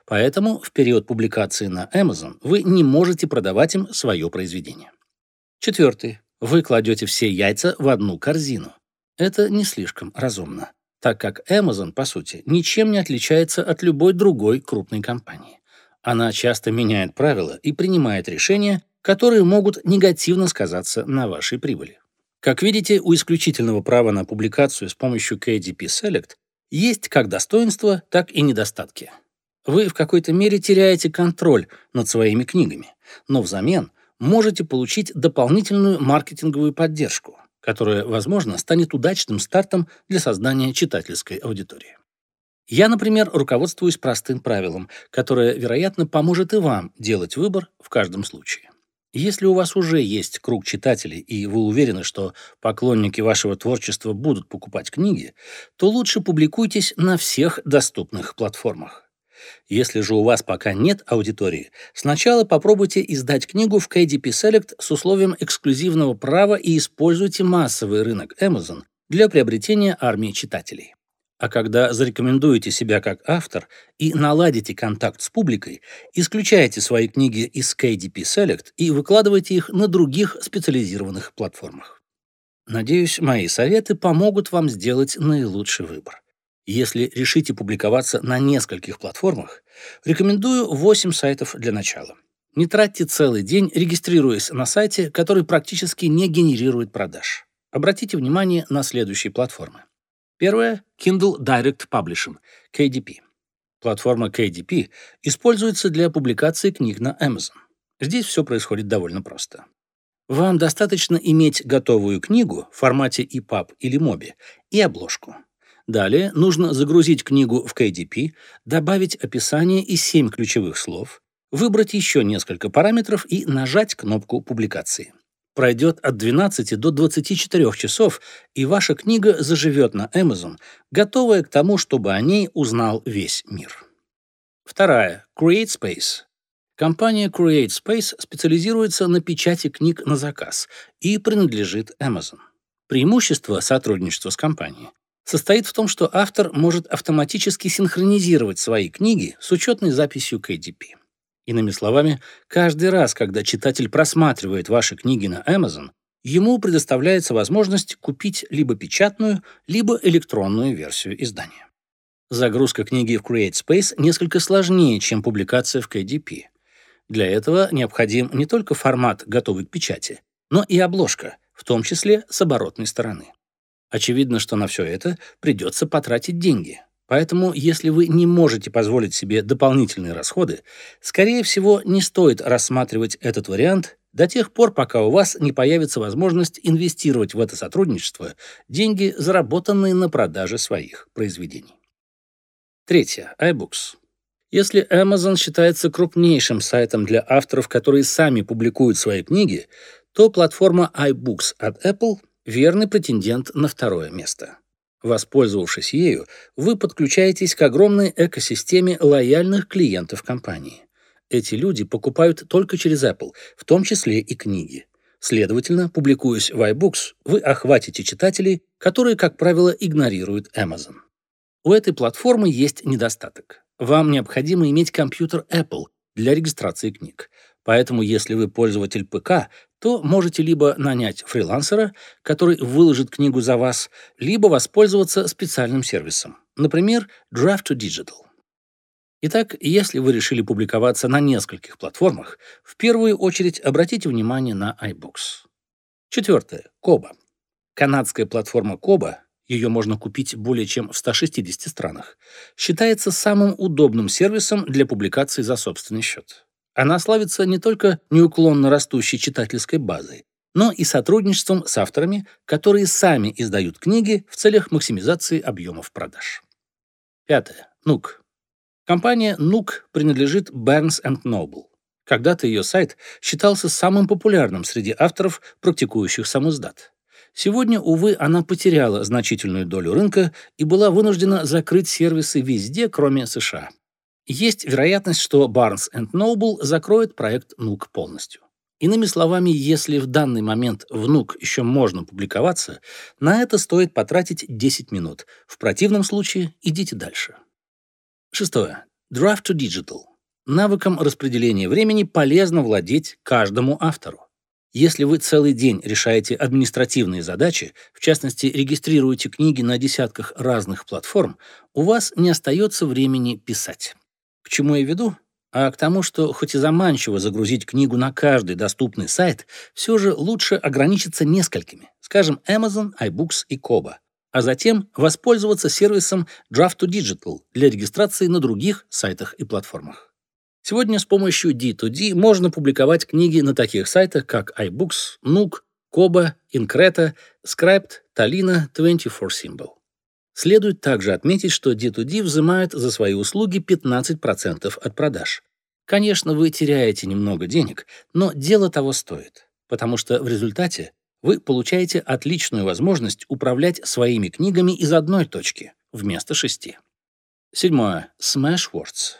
Поэтому в период публикации на Amazon вы не можете продавать им свое произведение. Четвертый. Вы кладете все яйца в одну корзину. Это не слишком разумно, так как Amazon, по сути, ничем не отличается от любой другой крупной компании. Она часто меняет правила и принимает решения, которые могут негативно сказаться на вашей прибыли. Как видите, у исключительного права на публикацию с помощью KDP Select есть как достоинства, так и недостатки. Вы в какой-то мере теряете контроль над своими книгами, но взамен можете получить дополнительную маркетинговую поддержку, которая, возможно, станет удачным стартом для создания читательской аудитории. Я, например, руководствуюсь простым правилом, которое, вероятно, поможет и вам делать выбор в каждом случае. Если у вас уже есть круг читателей, и вы уверены, что поклонники вашего творчества будут покупать книги, то лучше публикуйтесь на всех доступных платформах. Если же у вас пока нет аудитории, сначала попробуйте издать книгу в KDP Select с условием эксклюзивного права и используйте массовый рынок Amazon для приобретения армии читателей. А когда зарекомендуете себя как автор и наладите контакт с публикой, исключайте свои книги из KDP Select и выкладывайте их на других специализированных платформах. Надеюсь, мои советы помогут вам сделать наилучший выбор. Если решите публиковаться на нескольких платформах, рекомендую 8 сайтов для начала. Не тратьте целый день, регистрируясь на сайте, который практически не генерирует продаж. Обратите внимание на следующие платформы. Первое — Kindle Direct Publishing, KDP. Платформа KDP используется для публикации книг на Amazon. Здесь все происходит довольно просто. Вам достаточно иметь готовую книгу в формате EPUB или MOBI и обложку. Далее нужно загрузить книгу в KDP, добавить описание и 7 ключевых слов, выбрать еще несколько параметров и нажать кнопку публикации. Пройдет от 12 до 24 часов, и ваша книга заживет на Amazon, готовая к тому, чтобы о ней узнал весь мир. Вторая. CreateSpace. Компания CreateSpace специализируется на печати книг на заказ и принадлежит Amazon. Преимущество сотрудничества с компанией состоит в том, что автор может автоматически синхронизировать свои книги с учетной записью KDP. Иными словами, каждый раз, когда читатель просматривает ваши книги на Amazon, ему предоставляется возможность купить либо печатную, либо электронную версию издания. Загрузка книги в CreateSpace несколько сложнее, чем публикация в KDP. Для этого необходим не только формат, готовый к печати, но и обложка, в том числе с оборотной стороны. Очевидно, что на все это придется потратить деньги, Поэтому, если вы не можете позволить себе дополнительные расходы, скорее всего, не стоит рассматривать этот вариант до тех пор, пока у вас не появится возможность инвестировать в это сотрудничество деньги, заработанные на продаже своих произведений. Третье. iBooks. Если Amazon считается крупнейшим сайтом для авторов, которые сами публикуют свои книги, то платформа iBooks от Apple – верный претендент на второе место. Воспользовавшись ею, вы подключаетесь к огромной экосистеме лояльных клиентов компании. Эти люди покупают только через Apple, в том числе и книги. Следовательно, публикуясь в iBooks, вы охватите читателей, которые, как правило, игнорируют Amazon. У этой платформы есть недостаток. Вам необходимо иметь компьютер Apple для регистрации книг. Поэтому, если вы пользователь ПК, то можете либо нанять фрилансера, который выложит книгу за вас, либо воспользоваться специальным сервисом, например, Draft to Digital. Итак, если вы решили публиковаться на нескольких платформах, в первую очередь обратите внимание на iBooks. Четвертое. Коба. Канадская платформа Коба, ее можно купить более чем в 160 странах, считается самым удобным сервисом для публикации за собственный счет. Она славится не только неуклонно растущей читательской базой, но и сотрудничеством с авторами, которые сами издают книги в целях максимизации объемов продаж. Пятое. Нук. Компания Нук принадлежит Barnes Noble. Когда-то ее сайт считался самым популярным среди авторов, практикующих самоздат. Сегодня, увы, она потеряла значительную долю рынка и была вынуждена закрыть сервисы везде, кроме США. Есть вероятность, что Barnes Noble закроет проект Nuke полностью. Иными словами, если в данный момент в Nuke еще можно публиковаться, на это стоит потратить 10 минут. В противном случае идите дальше. Шестое. Draft to Digital. Навыком распределения времени полезно владеть каждому автору. Если вы целый день решаете административные задачи, в частности, регистрируете книги на десятках разных платформ, у вас не остается времени писать. К чему я веду? А к тому, что хоть и заманчиво загрузить книгу на каждый доступный сайт, все же лучше ограничиться несколькими, скажем, Amazon, iBooks и Kobo, а затем воспользоваться сервисом Draft to Digital для регистрации на других сайтах и платформах. Сегодня с помощью D2D можно публиковать книги на таких сайтах, как iBooks, Nook, Kobo, Increta, Scribed, Talina, 24 Symbol. Следует также отметить, что D2D взимает за свои услуги 15% от продаж. Конечно, вы теряете немного денег, но дело того стоит, потому что в результате вы получаете отличную возможность управлять своими книгами из одной точки, вместо шести. Седьмое. Smashwords.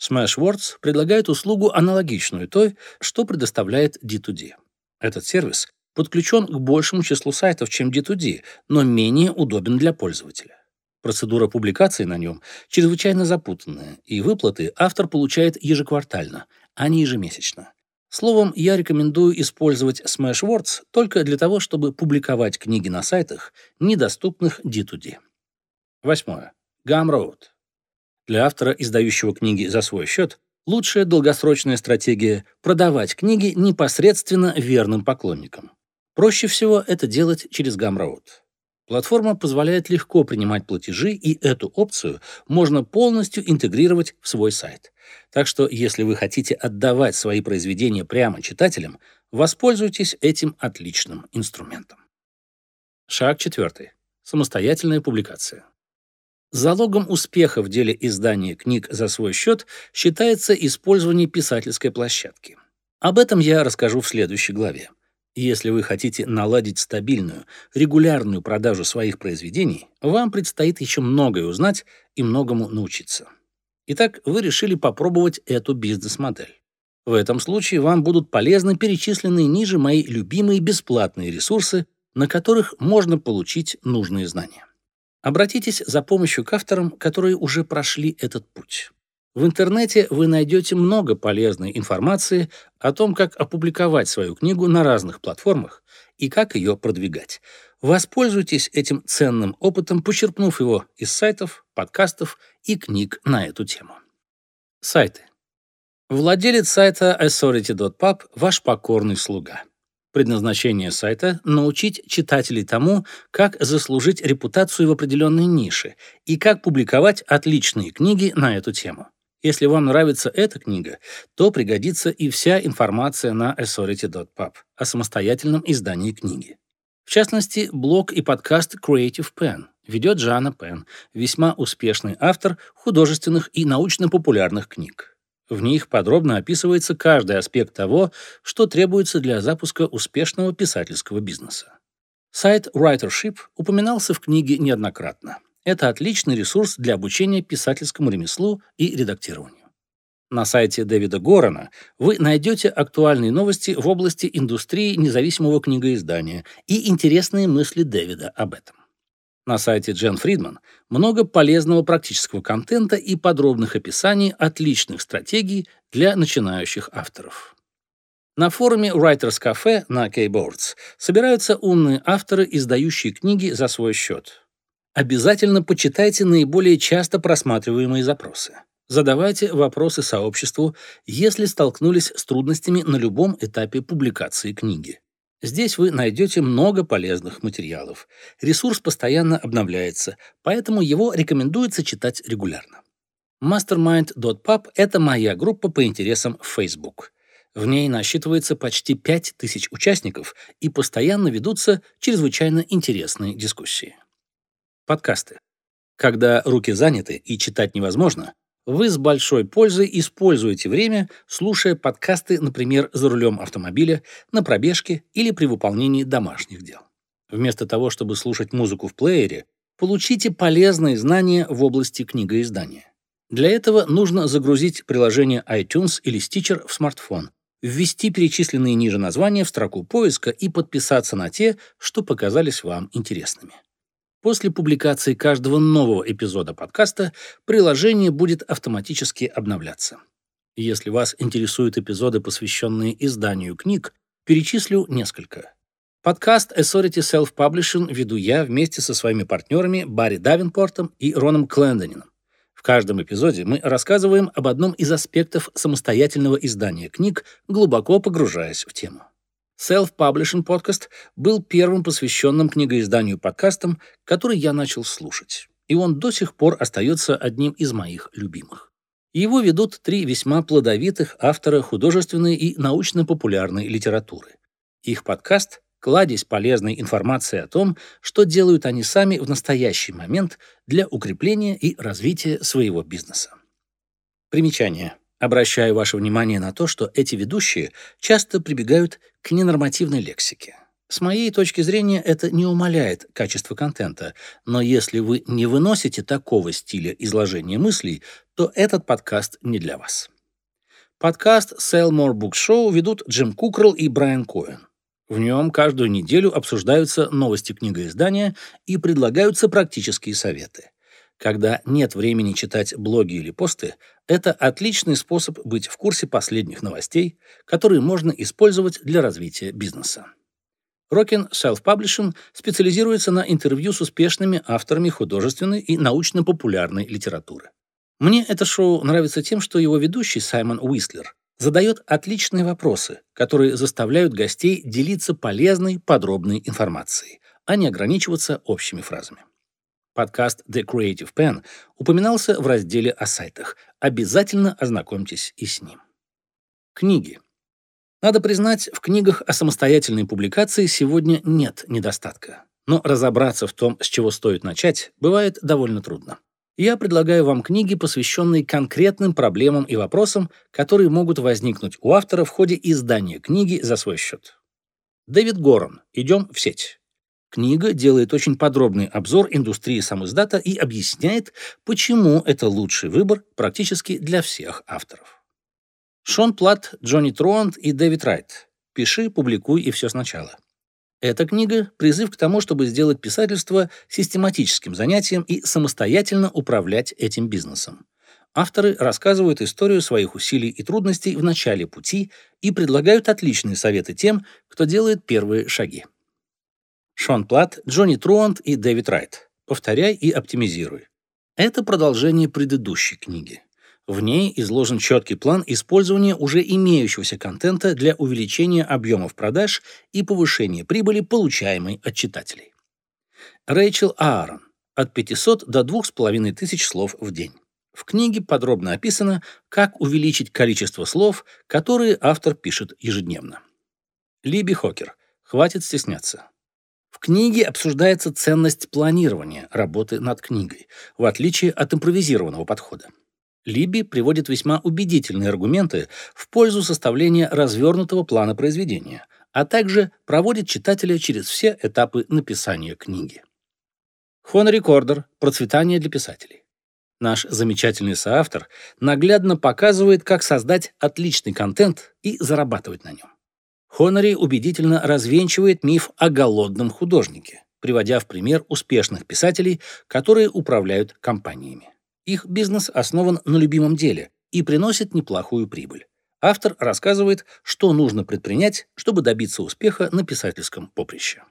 Smashwords предлагает услугу аналогичную той, что предоставляет D2D. Этот сервис подключен к большему числу сайтов, чем D2D, но менее удобен для пользователя. Процедура публикации на нем чрезвычайно запутанная, и выплаты автор получает ежеквартально, а не ежемесячно. Словом, я рекомендую использовать Smashwords только для того, чтобы публиковать книги на сайтах, недоступных D2D. Восьмое. Gumroad. Для автора, издающего книги за свой счет, лучшая долгосрочная стратегия – продавать книги непосредственно верным поклонникам. Проще всего это делать через Gumroad. Платформа позволяет легко принимать платежи, и эту опцию можно полностью интегрировать в свой сайт. Так что, если вы хотите отдавать свои произведения прямо читателям, воспользуйтесь этим отличным инструментом. Шаг четвертый. Самостоятельная публикация. Залогом успеха в деле издания книг за свой счет считается использование писательской площадки. Об этом я расскажу в следующей главе. Если вы хотите наладить стабильную, регулярную продажу своих произведений, вам предстоит еще многое узнать и многому научиться. Итак, вы решили попробовать эту бизнес-модель. В этом случае вам будут полезны перечисленные ниже мои любимые бесплатные ресурсы, на которых можно получить нужные знания. Обратитесь за помощью к авторам, которые уже прошли этот путь. В интернете вы найдете много полезной информации о том, как опубликовать свою книгу на разных платформах и как ее продвигать. Воспользуйтесь этим ценным опытом, почерпнув его из сайтов, подкастов и книг на эту тему. Сайты. Владелец сайта authority.pub – ваш покорный слуга. Предназначение сайта – научить читателей тому, как заслужить репутацию в определенной нише и как публиковать отличные книги на эту тему. Если вам нравится эта книга, то пригодится и вся информация на authority.pub о самостоятельном издании книги. В частности, блог и подкаст Creative Pen ведет Жанна Пен, весьма успешный автор художественных и научно-популярных книг. В них подробно описывается каждый аспект того, что требуется для запуска успешного писательского бизнеса. Сайт Writership упоминался в книге неоднократно. Это отличный ресурс для обучения писательскому ремеслу и редактированию. На сайте Дэвида Горана вы найдете актуальные новости в области индустрии независимого книгоиздания и интересные мысли Дэвида об этом. На сайте Джен Фридман много полезного практического контента и подробных описаний отличных стратегий для начинающих авторов. На форуме Writers Cafe на Keyboards собираются умные авторы, издающие книги за свой счет. Обязательно почитайте наиболее часто просматриваемые запросы. Задавайте вопросы сообществу, если столкнулись с трудностями на любом этапе публикации книги. Здесь вы найдете много полезных материалов. Ресурс постоянно обновляется, поэтому его рекомендуется читать регулярно. Mastermind.pub — это моя группа по интересам в Facebook. В ней насчитывается почти 5000 участников и постоянно ведутся чрезвычайно интересные дискуссии. Подкасты. Когда руки заняты и читать невозможно, вы с большой пользой используете время, слушая подкасты, например, за рулем автомобиля, на пробежке или при выполнении домашних дел. Вместо того, чтобы слушать музыку в плеере, получите полезные знания в области книгоиздания. Для этого нужно загрузить приложение iTunes или Stitcher в смартфон, ввести перечисленные ниже названия в строку поиска и подписаться на те, что показались вам интересными. После публикации каждого нового эпизода подкаста приложение будет автоматически обновляться. Если вас интересуют эпизоды, посвященные изданию книг, перечислю несколько. Подкаст Authority Self-Publishing веду я вместе со своими партнерами Барри Давинпортом и Роном Клендонином. В каждом эпизоде мы рассказываем об одном из аспектов самостоятельного издания книг, глубоко погружаясь в тему. Self-Publishing подкаст был первым посвященным книгоизданию подкастом, который я начал слушать, и он до сих пор остается одним из моих любимых. Его ведут три весьма плодовитых автора художественной и научно-популярной литературы. Их подкаст — кладезь полезной информации о том, что делают они сами в настоящий момент для укрепления и развития своего бизнеса. Примечание. Обращаю ваше внимание на то, что эти ведущие часто прибегают к ненормативной лексике. С моей точки зрения, это не умаляет качество контента, но если вы не выносите такого стиля изложения мыслей, то этот подкаст не для вас. Подкаст Sell More Book Show ведут Джим Кукрелл и Брайан Коэн. В нем каждую неделю обсуждаются новости книгоиздания и предлагаются практические советы. Когда нет времени читать блоги или посты, это отличный способ быть в курсе последних новостей, которые можно использовать для развития бизнеса. Rockin Self-Publishing специализируется на интервью с успешными авторами художественной и научно-популярной литературы. Мне это шоу нравится тем, что его ведущий Саймон Уистлер задает отличные вопросы, которые заставляют гостей делиться полезной, подробной информацией, а не ограничиваться общими фразами. Подкаст The Creative Pen упоминался в разделе о сайтах. Обязательно ознакомьтесь и с ним. Книги. Надо признать, в книгах о самостоятельной публикации сегодня нет недостатка. Но разобраться в том, с чего стоит начать, бывает довольно трудно. Я предлагаю вам книги, посвященные конкретным проблемам и вопросам, которые могут возникнуть у автора в ходе издания книги за свой счет. Дэвид Горан. Идем в сеть. Книга делает очень подробный обзор индустрии самиздата и объясняет, почему это лучший выбор практически для всех авторов. Шон Плат, Джонни Труант и Дэвид Райт. «Пиши, публикуй и все сначала». Эта книга – призыв к тому, чтобы сделать писательство систематическим занятием и самостоятельно управлять этим бизнесом. Авторы рассказывают историю своих усилий и трудностей в начале пути и предлагают отличные советы тем, кто делает первые шаги. Шон Плат, Джонни Труант и Дэвид Райт. «Повторяй и оптимизируй». Это продолжение предыдущей книги. В ней изложен четкий план использования уже имеющегося контента для увеличения объемов продаж и повышения прибыли, получаемой от читателей. Рэйчел Аарон. От 500 до 2500 слов в день. В книге подробно описано, как увеличить количество слов, которые автор пишет ежедневно. Либи Хокер. Хватит стесняться. Книге обсуждается ценность планирования работы над книгой, в отличие от импровизированного подхода. Либи приводит весьма убедительные аргументы в пользу составления развернутого плана произведения, а также проводит читателя через все этапы написания книги. Хонори Кордер «Процветание для писателей». Наш замечательный соавтор наглядно показывает, как создать отличный контент и зарабатывать на нем. Хонори убедительно развенчивает миф о голодном художнике, приводя в пример успешных писателей, которые управляют компаниями. Их бизнес основан на любимом деле и приносит неплохую прибыль. Автор рассказывает, что нужно предпринять, чтобы добиться успеха на писательском поприще.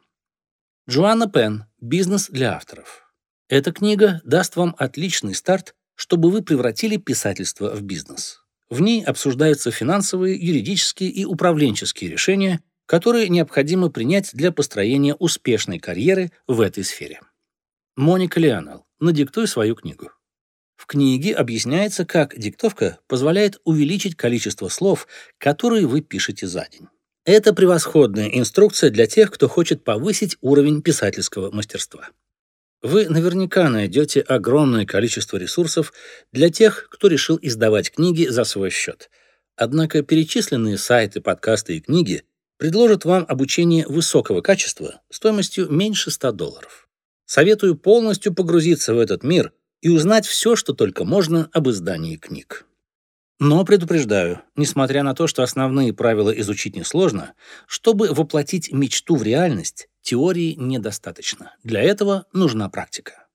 Джоанна Пен «Бизнес для авторов». Эта книга даст вам отличный старт, чтобы вы превратили писательство в бизнес. В ней обсуждаются финансовые, юридические и управленческие решения, которые необходимо принять для построения успешной карьеры в этой сфере. Моника Лианел. Надиктуй свою книгу. В книге объясняется, как диктовка позволяет увеличить количество слов, которые вы пишете за день. Это превосходная инструкция для тех, кто хочет повысить уровень писательского мастерства. Вы наверняка найдете огромное количество ресурсов для тех, кто решил издавать книги за свой счет. Однако перечисленные сайты, подкасты и книги предложат вам обучение высокого качества стоимостью меньше 100 долларов. Советую полностью погрузиться в этот мир и узнать все, что только можно об издании книг. Но предупреждаю, несмотря на то, что основные правила изучить несложно, чтобы воплотить мечту в реальность, теории недостаточно. Для этого нужна практика.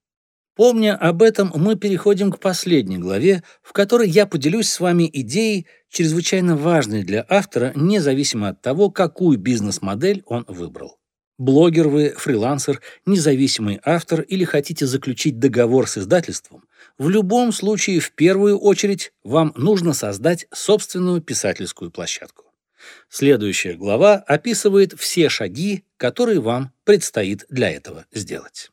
Помня об этом, мы переходим к последней главе, в которой я поделюсь с вами идеей, чрезвычайно важной для автора, независимо от того, какую бизнес-модель он выбрал. Блогер вы, фрилансер, независимый автор или хотите заключить договор с издательством, в любом случае, в первую очередь, вам нужно создать собственную писательскую площадку. Следующая глава описывает все шаги, которые вам предстоит для этого сделать.